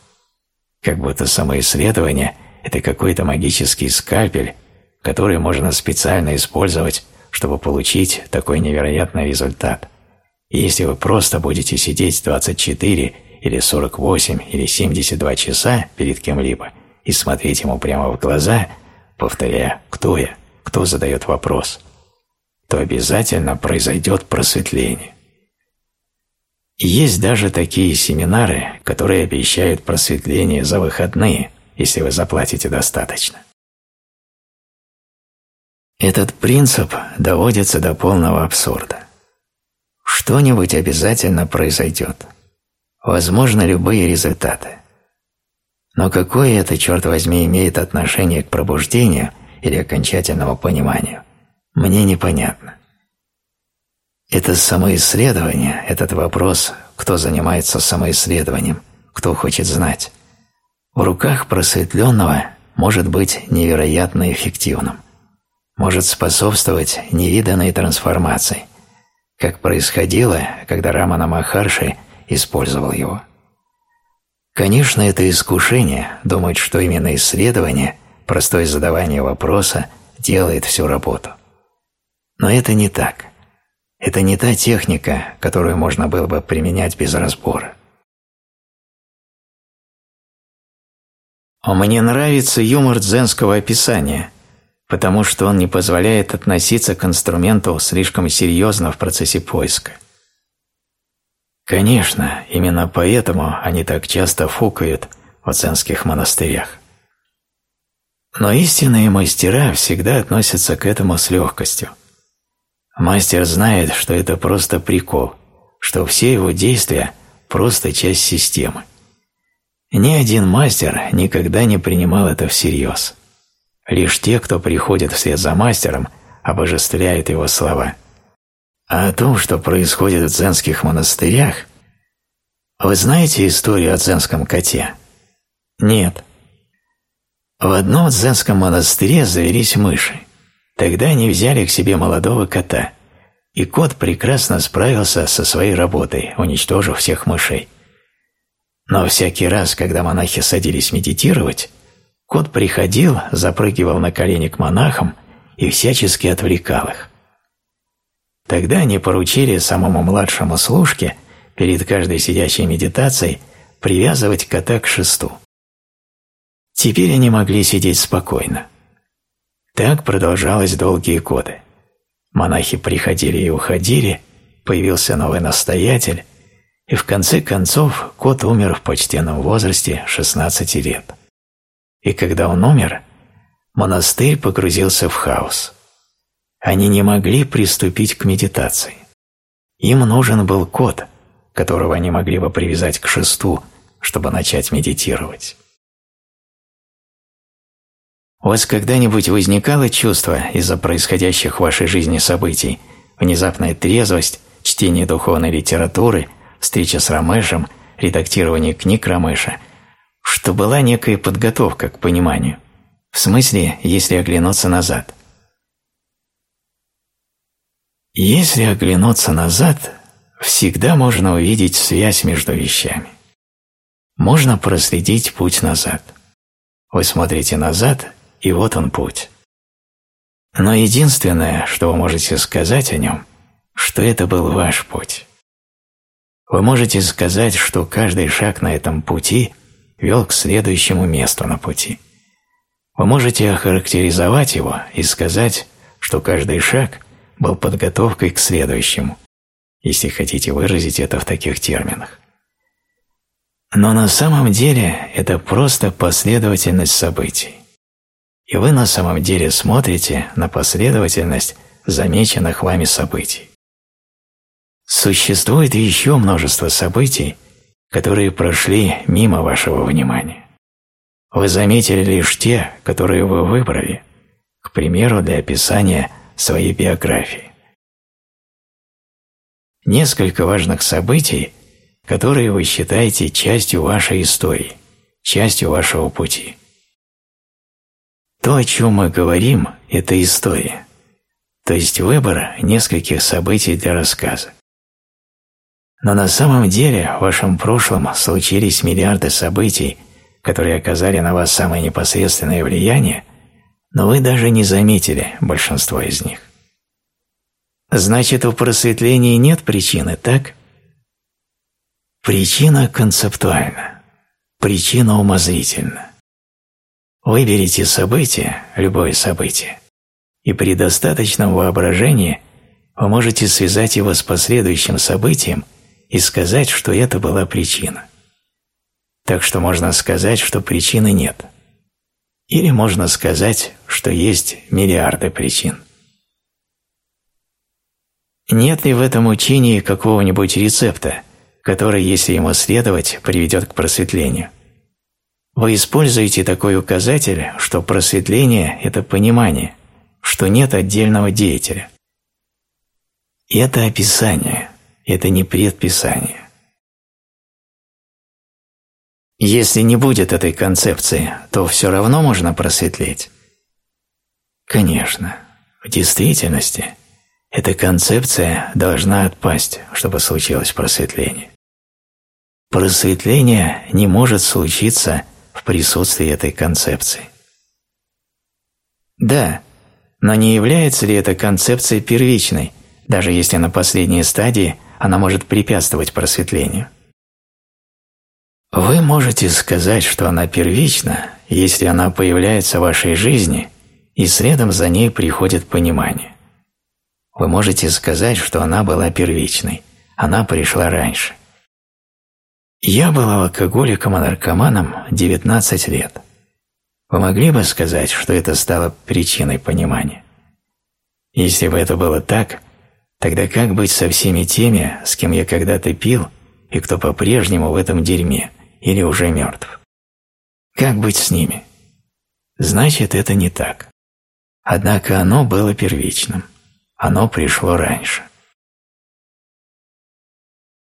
Как будто самоисследование – это какой-то магический скальпель, который можно специально использовать, чтобы получить такой невероятный результат. И если вы просто будете сидеть 24 или 48 или 72 часа перед кем-либо и смотреть ему прямо в глаза, повторяя «Кто я?», «Кто задает вопрос?», то обязательно произойдет просветление. есть даже такие семинары, которые обещают просветление за выходные, если вы заплатите достаточно. Этот принцип доводится до полного абсурда. Что-нибудь обязательно произойдет. Возможно, любые результаты. Но какое это, черт возьми, имеет отношение к пробуждению или окончательному пониманию – мне непонятно. Это самоисследование, этот вопрос, кто занимается самоисследованием, кто хочет знать, в руках просветленного может быть невероятно эффективным, может способствовать невиданной трансформации, как происходило, когда Рамана Махарши использовал его. Конечно, это искушение думать, что именно исследование, простое задавание вопроса делает всю работу. Но это не так. Это не та техника, которую можно было бы применять без разбора. Мне нравится юмор дзенского описания, потому что он не позволяет относиться к инструменту слишком серьезно в процессе поиска. Конечно, именно поэтому они так часто фукают в дзенских монастырях. Но истинные мастера всегда относятся к этому с легкостью – Мастер знает, что это просто прикол, что все его действия – просто часть системы. Ни один мастер никогда не принимал это всерьез. Лишь те, кто приходит вслед за мастером, обожествляют его слова. А о том, что происходит в дзенских монастырях, вы знаете историю о дзенском коте? Нет. В одном дзенском монастыре завелись мыши. Тогда они взяли к себе молодого кота, и кот прекрасно справился со своей работой, уничтожив всех мышей. Но всякий раз, когда монахи садились медитировать, кот приходил, запрыгивал на колени к монахам и всячески отвлекал их. Тогда они поручили самому младшему служке перед каждой сидящей медитацией привязывать кота к шесту. Теперь они могли сидеть спокойно. Так продолжалось долгие годы. Монахи приходили и уходили, появился новый настоятель, и в конце концов кот умер в почтенном возрасте 16 лет. И когда он умер, монастырь погрузился в хаос. Они не могли приступить к медитации. Им нужен был кот, которого они могли бы привязать к шесту, чтобы начать медитировать. У вас когда-нибудь возникало чувство из-за происходящих в вашей жизни событий, внезапная трезвость, чтение духовной литературы, встреча с Рамешем, редактирование книг Рамеша, что была некая подготовка к пониманию, в смысле, если оглянуться назад. Если оглянуться назад, всегда можно увидеть связь между вещами. Можно проследить путь назад. Вы смотрите назад и вот он путь. Но единственное, что вы можете сказать о нем, что это был ваш путь. Вы можете сказать, что каждый шаг на этом пути вел к следующему месту на пути. Вы можете охарактеризовать его и сказать, что каждый шаг был подготовкой к следующему, если хотите выразить это в таких терминах. Но на самом деле это просто последовательность событий и вы на самом деле смотрите на последовательность замеченных вами событий. Существует еще множество событий, которые прошли мимо вашего внимания. Вы заметили лишь те, которые вы выбрали, к примеру, для описания своей биографии. Несколько важных событий, которые вы считаете частью вашей истории, частью вашего пути – то, о чем мы говорим, это история, то есть выбор нескольких событий для рассказа. Но на самом деле в вашем прошлом случились миллиарды событий, которые оказали на вас самое непосредственное влияние, но вы даже не заметили большинство из них. Значит, у просветления нет причины, так? Причина концептуальна, причина умозрительна. Выберите событие, любое событие, и при достаточном воображении вы можете связать его с последующим событием и сказать, что это была причина. Так что можно сказать, что причины нет. Или можно сказать, что есть миллиарды причин. Нет ли в этом учении какого-нибудь рецепта, который, если ему следовать, приведет к просветлению? Вы используете такой указатель, что просветление – это понимание, что нет отдельного деятеля. Это описание, это не предписание. Если не будет этой концепции, то все равно можно просветлеть. Конечно, в действительности эта концепция должна отпасть, чтобы случилось просветление. Просветление не может случиться в присутствии этой концепции. Да, но не является ли эта концепция первичной, даже если на последней стадии она может препятствовать просветлению? Вы можете сказать, что она первична, если она появляется в вашей жизни, и следом за ней приходит понимание. Вы можете сказать, что она была первичной, она пришла раньше. Я был алкоголиком и наркоманом 19 лет. Вы могли бы сказать, что это стало причиной понимания? Если бы это было так, Тогда как быть со всеми теми, с кем я когда-то пил, и кто по-прежнему в этом дерьме или уже мертв? Как быть с ними? Значит, это не так. Однако оно было первичным. Оно пришло раньше.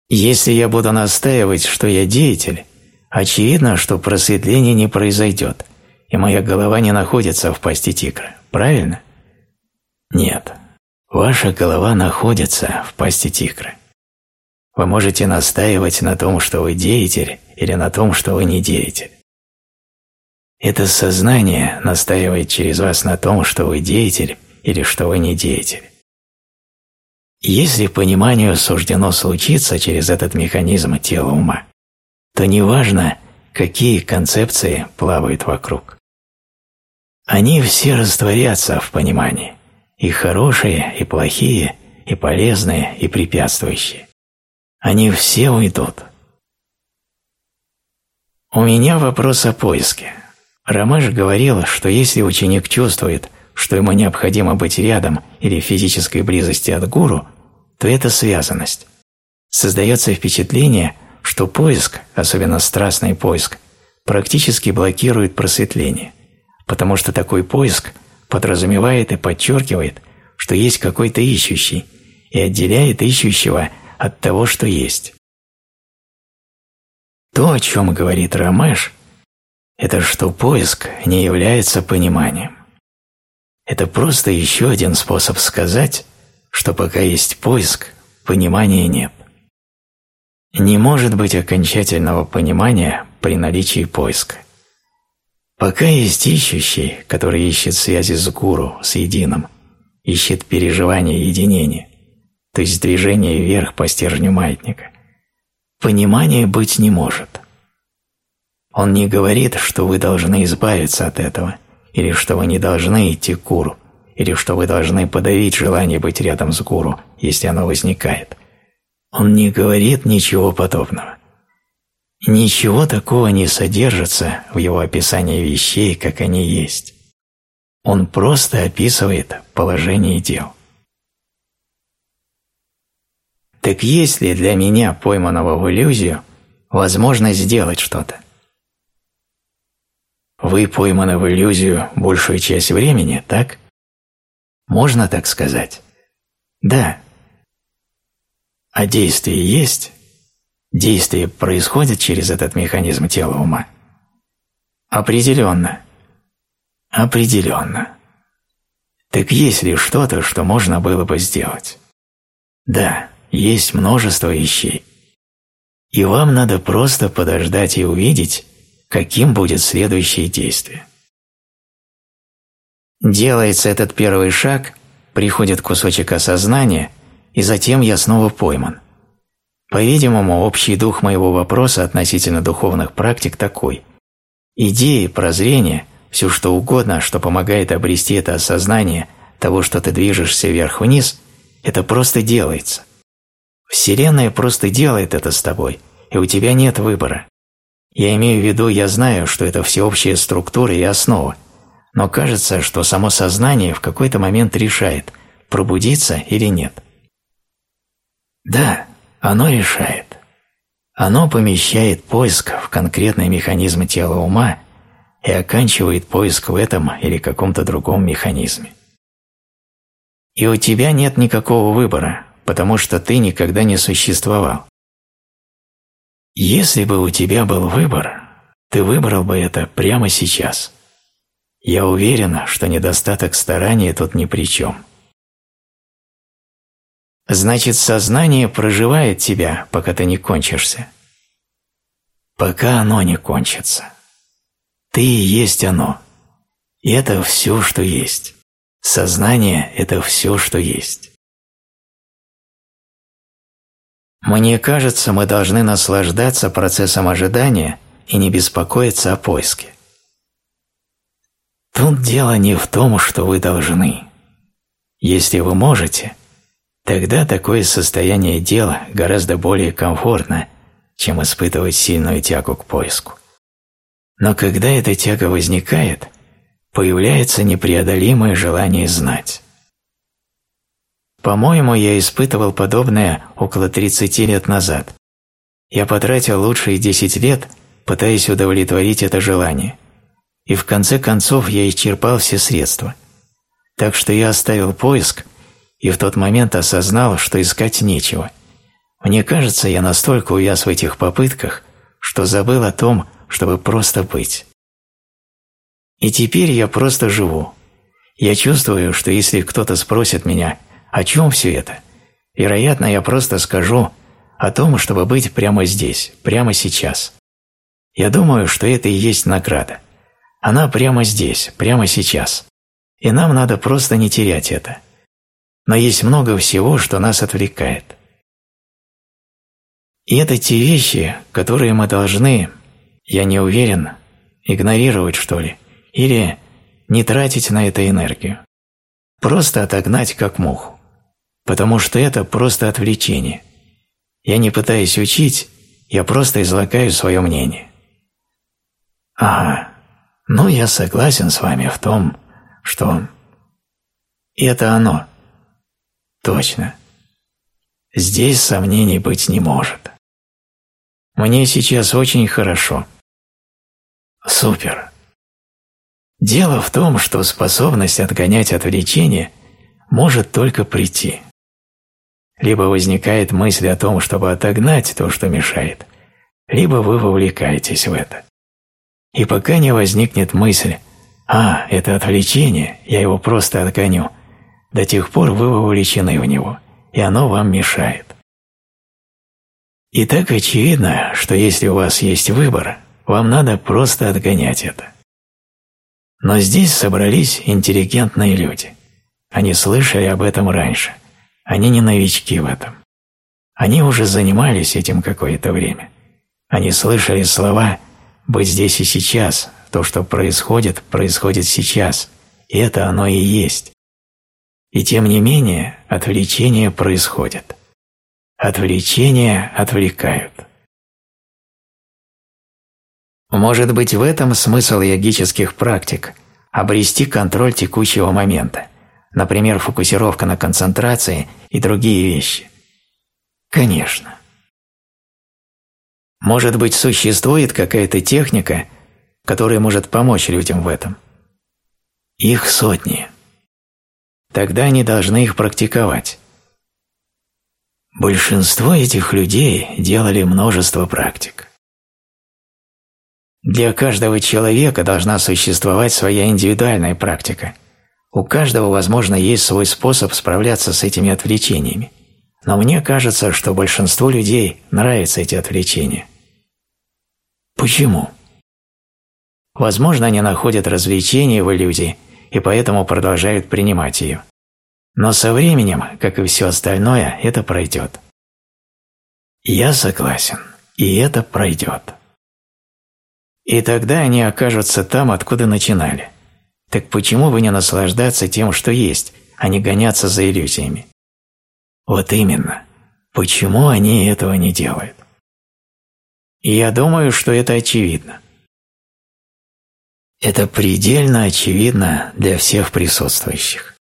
Если я буду настаивать, что я деятель, очевидно, что просветление не произойдет, и моя голова не находится в пасти тигра. Правильно? Нет. Ваша голова находится в пасти тигра. Вы можете настаивать на том, что вы деятель, или на том, что вы не деятель. Это сознание настаивает через вас на том, что вы деятель или что вы не деятель. Если пониманию суждено случиться через этот механизм тела ума, то неважно, какие концепции плавают вокруг. Они все растворятся в понимании, и хорошие, и плохие, и полезные, и препятствующие. Они все уйдут. У меня вопрос о поиске. Ромаш говорил, что если ученик чувствует, что ему необходимо быть рядом или в физической близости от гуру, то это связанность. Создается впечатление, что поиск, особенно страстный поиск, практически блокирует просветление, потому что такой поиск подразумевает и подчеркивает, что есть какой-то ищущий и отделяет ищущего от того, что есть. То, о чем говорит Рамеш, это что поиск не является пониманием. Это просто еще один способ сказать, что пока есть поиск, понимания нет. Не может быть окончательного понимания при наличии поиска. Пока есть ищущий, который ищет связи с гуру, с единым, ищет переживание единения, то есть движение вверх по стержню маятника, понимания быть не может. Он не говорит, что вы должны избавиться от этого, или что вы не должны идти к гуру, или что вы должны подавить желание быть рядом с гуру, если оно возникает. Он не говорит ничего подобного. Ничего такого не содержится в его описании вещей, как они есть. Он просто описывает положение дел. Так есть ли для меня, пойманного в иллюзию, возможность сделать что-то? Вы пойманы в иллюзию большую часть времени, так? Можно так сказать? Да. А действие есть? Действие происходит через этот механизм тела ума? Определенно. Определенно. Так есть ли что-то, что можно было бы сделать? Да, есть множество вещей. И вам надо просто подождать и увидеть, каким будет следующее действие. Делается этот первый шаг, приходит кусочек осознания, и затем я снова пойман. По-видимому, общий дух моего вопроса относительно духовных практик такой. Идеи, прозрения, все что угодно, что помогает обрести это осознание того, что ты движешься вверх-вниз, это просто делается. Вселенная просто делает это с тобой, и у тебя нет выбора. Я имею в виду, я знаю, что это всеобщая структура и основа, но кажется, что само сознание в какой-то момент решает, пробудиться или нет. Да, оно решает. Оно помещает поиск в конкретный механизм тела ума и оканчивает поиск в этом или каком-то другом механизме. И у тебя нет никакого выбора, потому что ты никогда не существовал. Если бы у тебя был выбор, ты выбрал бы это прямо сейчас. Я уверена, что недостаток старания тут ни при чем. Значит, сознание проживает тебя, пока ты не кончишься. Пока оно не кончится. Ты и есть оно. И это все, что есть. Сознание – это все, что есть. Мне кажется, мы должны наслаждаться процессом ожидания и не беспокоиться о поиске. Тут дело не в том, что вы должны. Если вы можете, тогда такое состояние дела гораздо более комфортно, чем испытывать сильную тягу к поиску. Но когда эта тяга возникает, появляется непреодолимое желание знать. По-моему, я испытывал подобное около 30 лет назад. Я потратил лучшие 10 лет, пытаясь удовлетворить это желание. И в конце концов я исчерпал все средства. Так что я оставил поиск и в тот момент осознал, что искать нечего. Мне кажется, я настолько увяз в этих попытках, что забыл о том, чтобы просто быть. И теперь я просто живу. Я чувствую, что если кто-то спросит меня, о чем все это, вероятно, я просто скажу о том, чтобы быть прямо здесь, прямо сейчас. Я думаю, что это и есть награда. Она прямо здесь, прямо сейчас. И нам надо просто не терять это. Но есть много всего, что нас отвлекает. И это те вещи, которые мы должны, я не уверен, игнорировать, что ли, или не тратить на это энергию. Просто отогнать как муху. Потому что это просто отвлечение. Я не пытаюсь учить, я просто излагаю свое мнение. Ага, ну я согласен с вами в том, что... Это оно. Точно. Здесь сомнений быть не может. Мне сейчас очень хорошо. Супер. Дело в том, что способность отгонять отвлечение может только прийти. Либо возникает мысль о том, чтобы отогнать то, что мешает, либо вы вовлекаетесь в это. И пока не возникнет мысль «А, это отвлечение, я его просто отгоню», до тех пор вы вовлечены в него, и оно вам мешает. И так очевидно, что если у вас есть выбор, вам надо просто отгонять это. Но здесь собрались интеллигентные люди. Они слышали об этом раньше. Они не новички в этом. Они уже занимались этим какое-то время. Они слышали слова «быть здесь и сейчас», то, что происходит, происходит сейчас, и это оно и есть. И тем не менее отвлечения происходят. Отвлечения отвлекают. Может быть в этом смысл йогических практик – обрести контроль текущего момента, например, фокусировка на концентрации и другие вещи? Конечно. Может быть, существует какая-то техника, которая может помочь людям в этом? Их сотни. Тогда они должны их практиковать. Большинство этих людей делали множество практик. Для каждого человека должна существовать своя индивидуальная практика. У каждого, возможно, есть свой способ справляться с этими отвлечениями. Но мне кажется, что большинству людей нравятся эти отвлечения. Почему? Возможно, они находят развлечение в иллюзии и поэтому продолжают принимать ее. Но со временем, как и все остальное, это пройдет. Я согласен, и это пройдет. И тогда они окажутся там, откуда начинали. Так почему бы не наслаждаться тем, что есть, а не гоняться за иллюзиями? Вот именно. Почему они этого не делают? И я думаю, что это очевидно. Это предельно очевидно для всех присутствующих.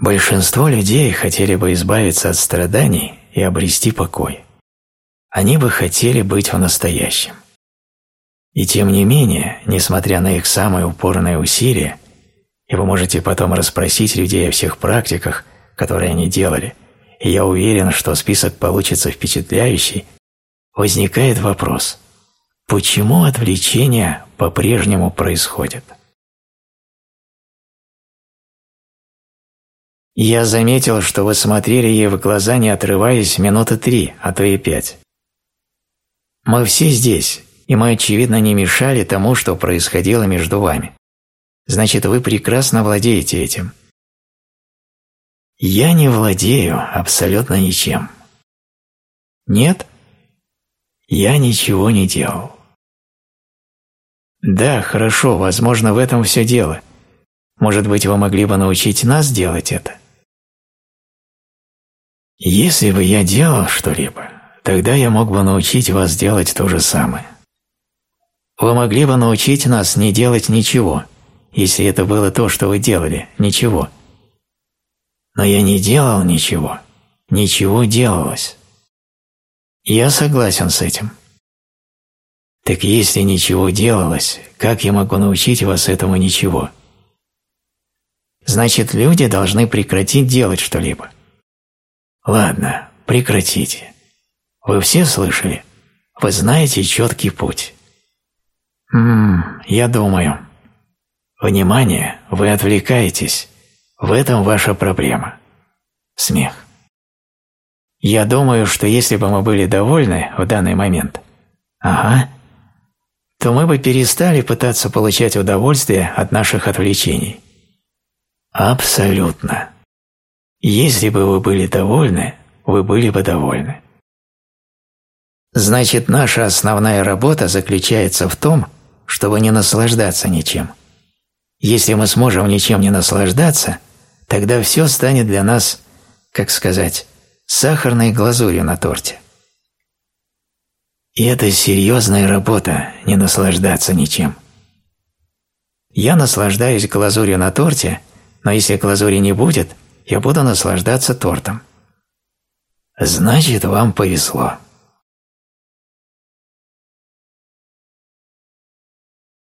Большинство людей хотели бы избавиться от страданий и обрести покой. Они бы хотели быть в настоящем. И тем не менее, несмотря на их самые упорные усилия, и вы можете потом расспросить людей о всех практиках, которые они делали, и я уверен, что список получится впечатляющий, возникает вопрос, почему отвлечения по-прежнему происходят? Я заметил, что вы смотрели ей в глаза, не отрываясь, минуты три, а то и пять. Мы все здесь, и мы, очевидно, не мешали тому, что происходило между вами. Значит, вы прекрасно владеете этим. Я не владею абсолютно ничем. Нет? Я ничего не делал. Да, хорошо, возможно, в этом все дело. Может быть, вы могли бы научить нас делать это? Если бы я делал что-либо, тогда я мог бы научить вас делать то же самое. Вы могли бы научить нас не делать ничего, если это было то, что вы делали, ничего. Но я не делал ничего. Ничего делалось. Я согласен с этим. Так если ничего делалось, как я могу научить вас этому ничего? Значит, люди должны прекратить делать что-либо. Ладно, прекратите. Вы все слышали? Вы знаете четкий путь. Ммм, я думаю. Внимание, вы отвлекаетесь. В этом ваша проблема. Смех. Я думаю, что если бы мы были довольны в данный момент, ага, то мы бы перестали пытаться получать удовольствие от наших отвлечений. Абсолютно. Если бы вы были довольны, вы были бы довольны. Значит, наша основная работа заключается в том, чтобы не наслаждаться ничем. Если мы сможем ничем не наслаждаться, тогда все станет для нас, как сказать, сахарной глазурью на торте. И это серьезная работа – не наслаждаться ничем. Я наслаждаюсь глазурью на торте, но если глазури не будет, я буду наслаждаться тортом. Значит, вам повезло.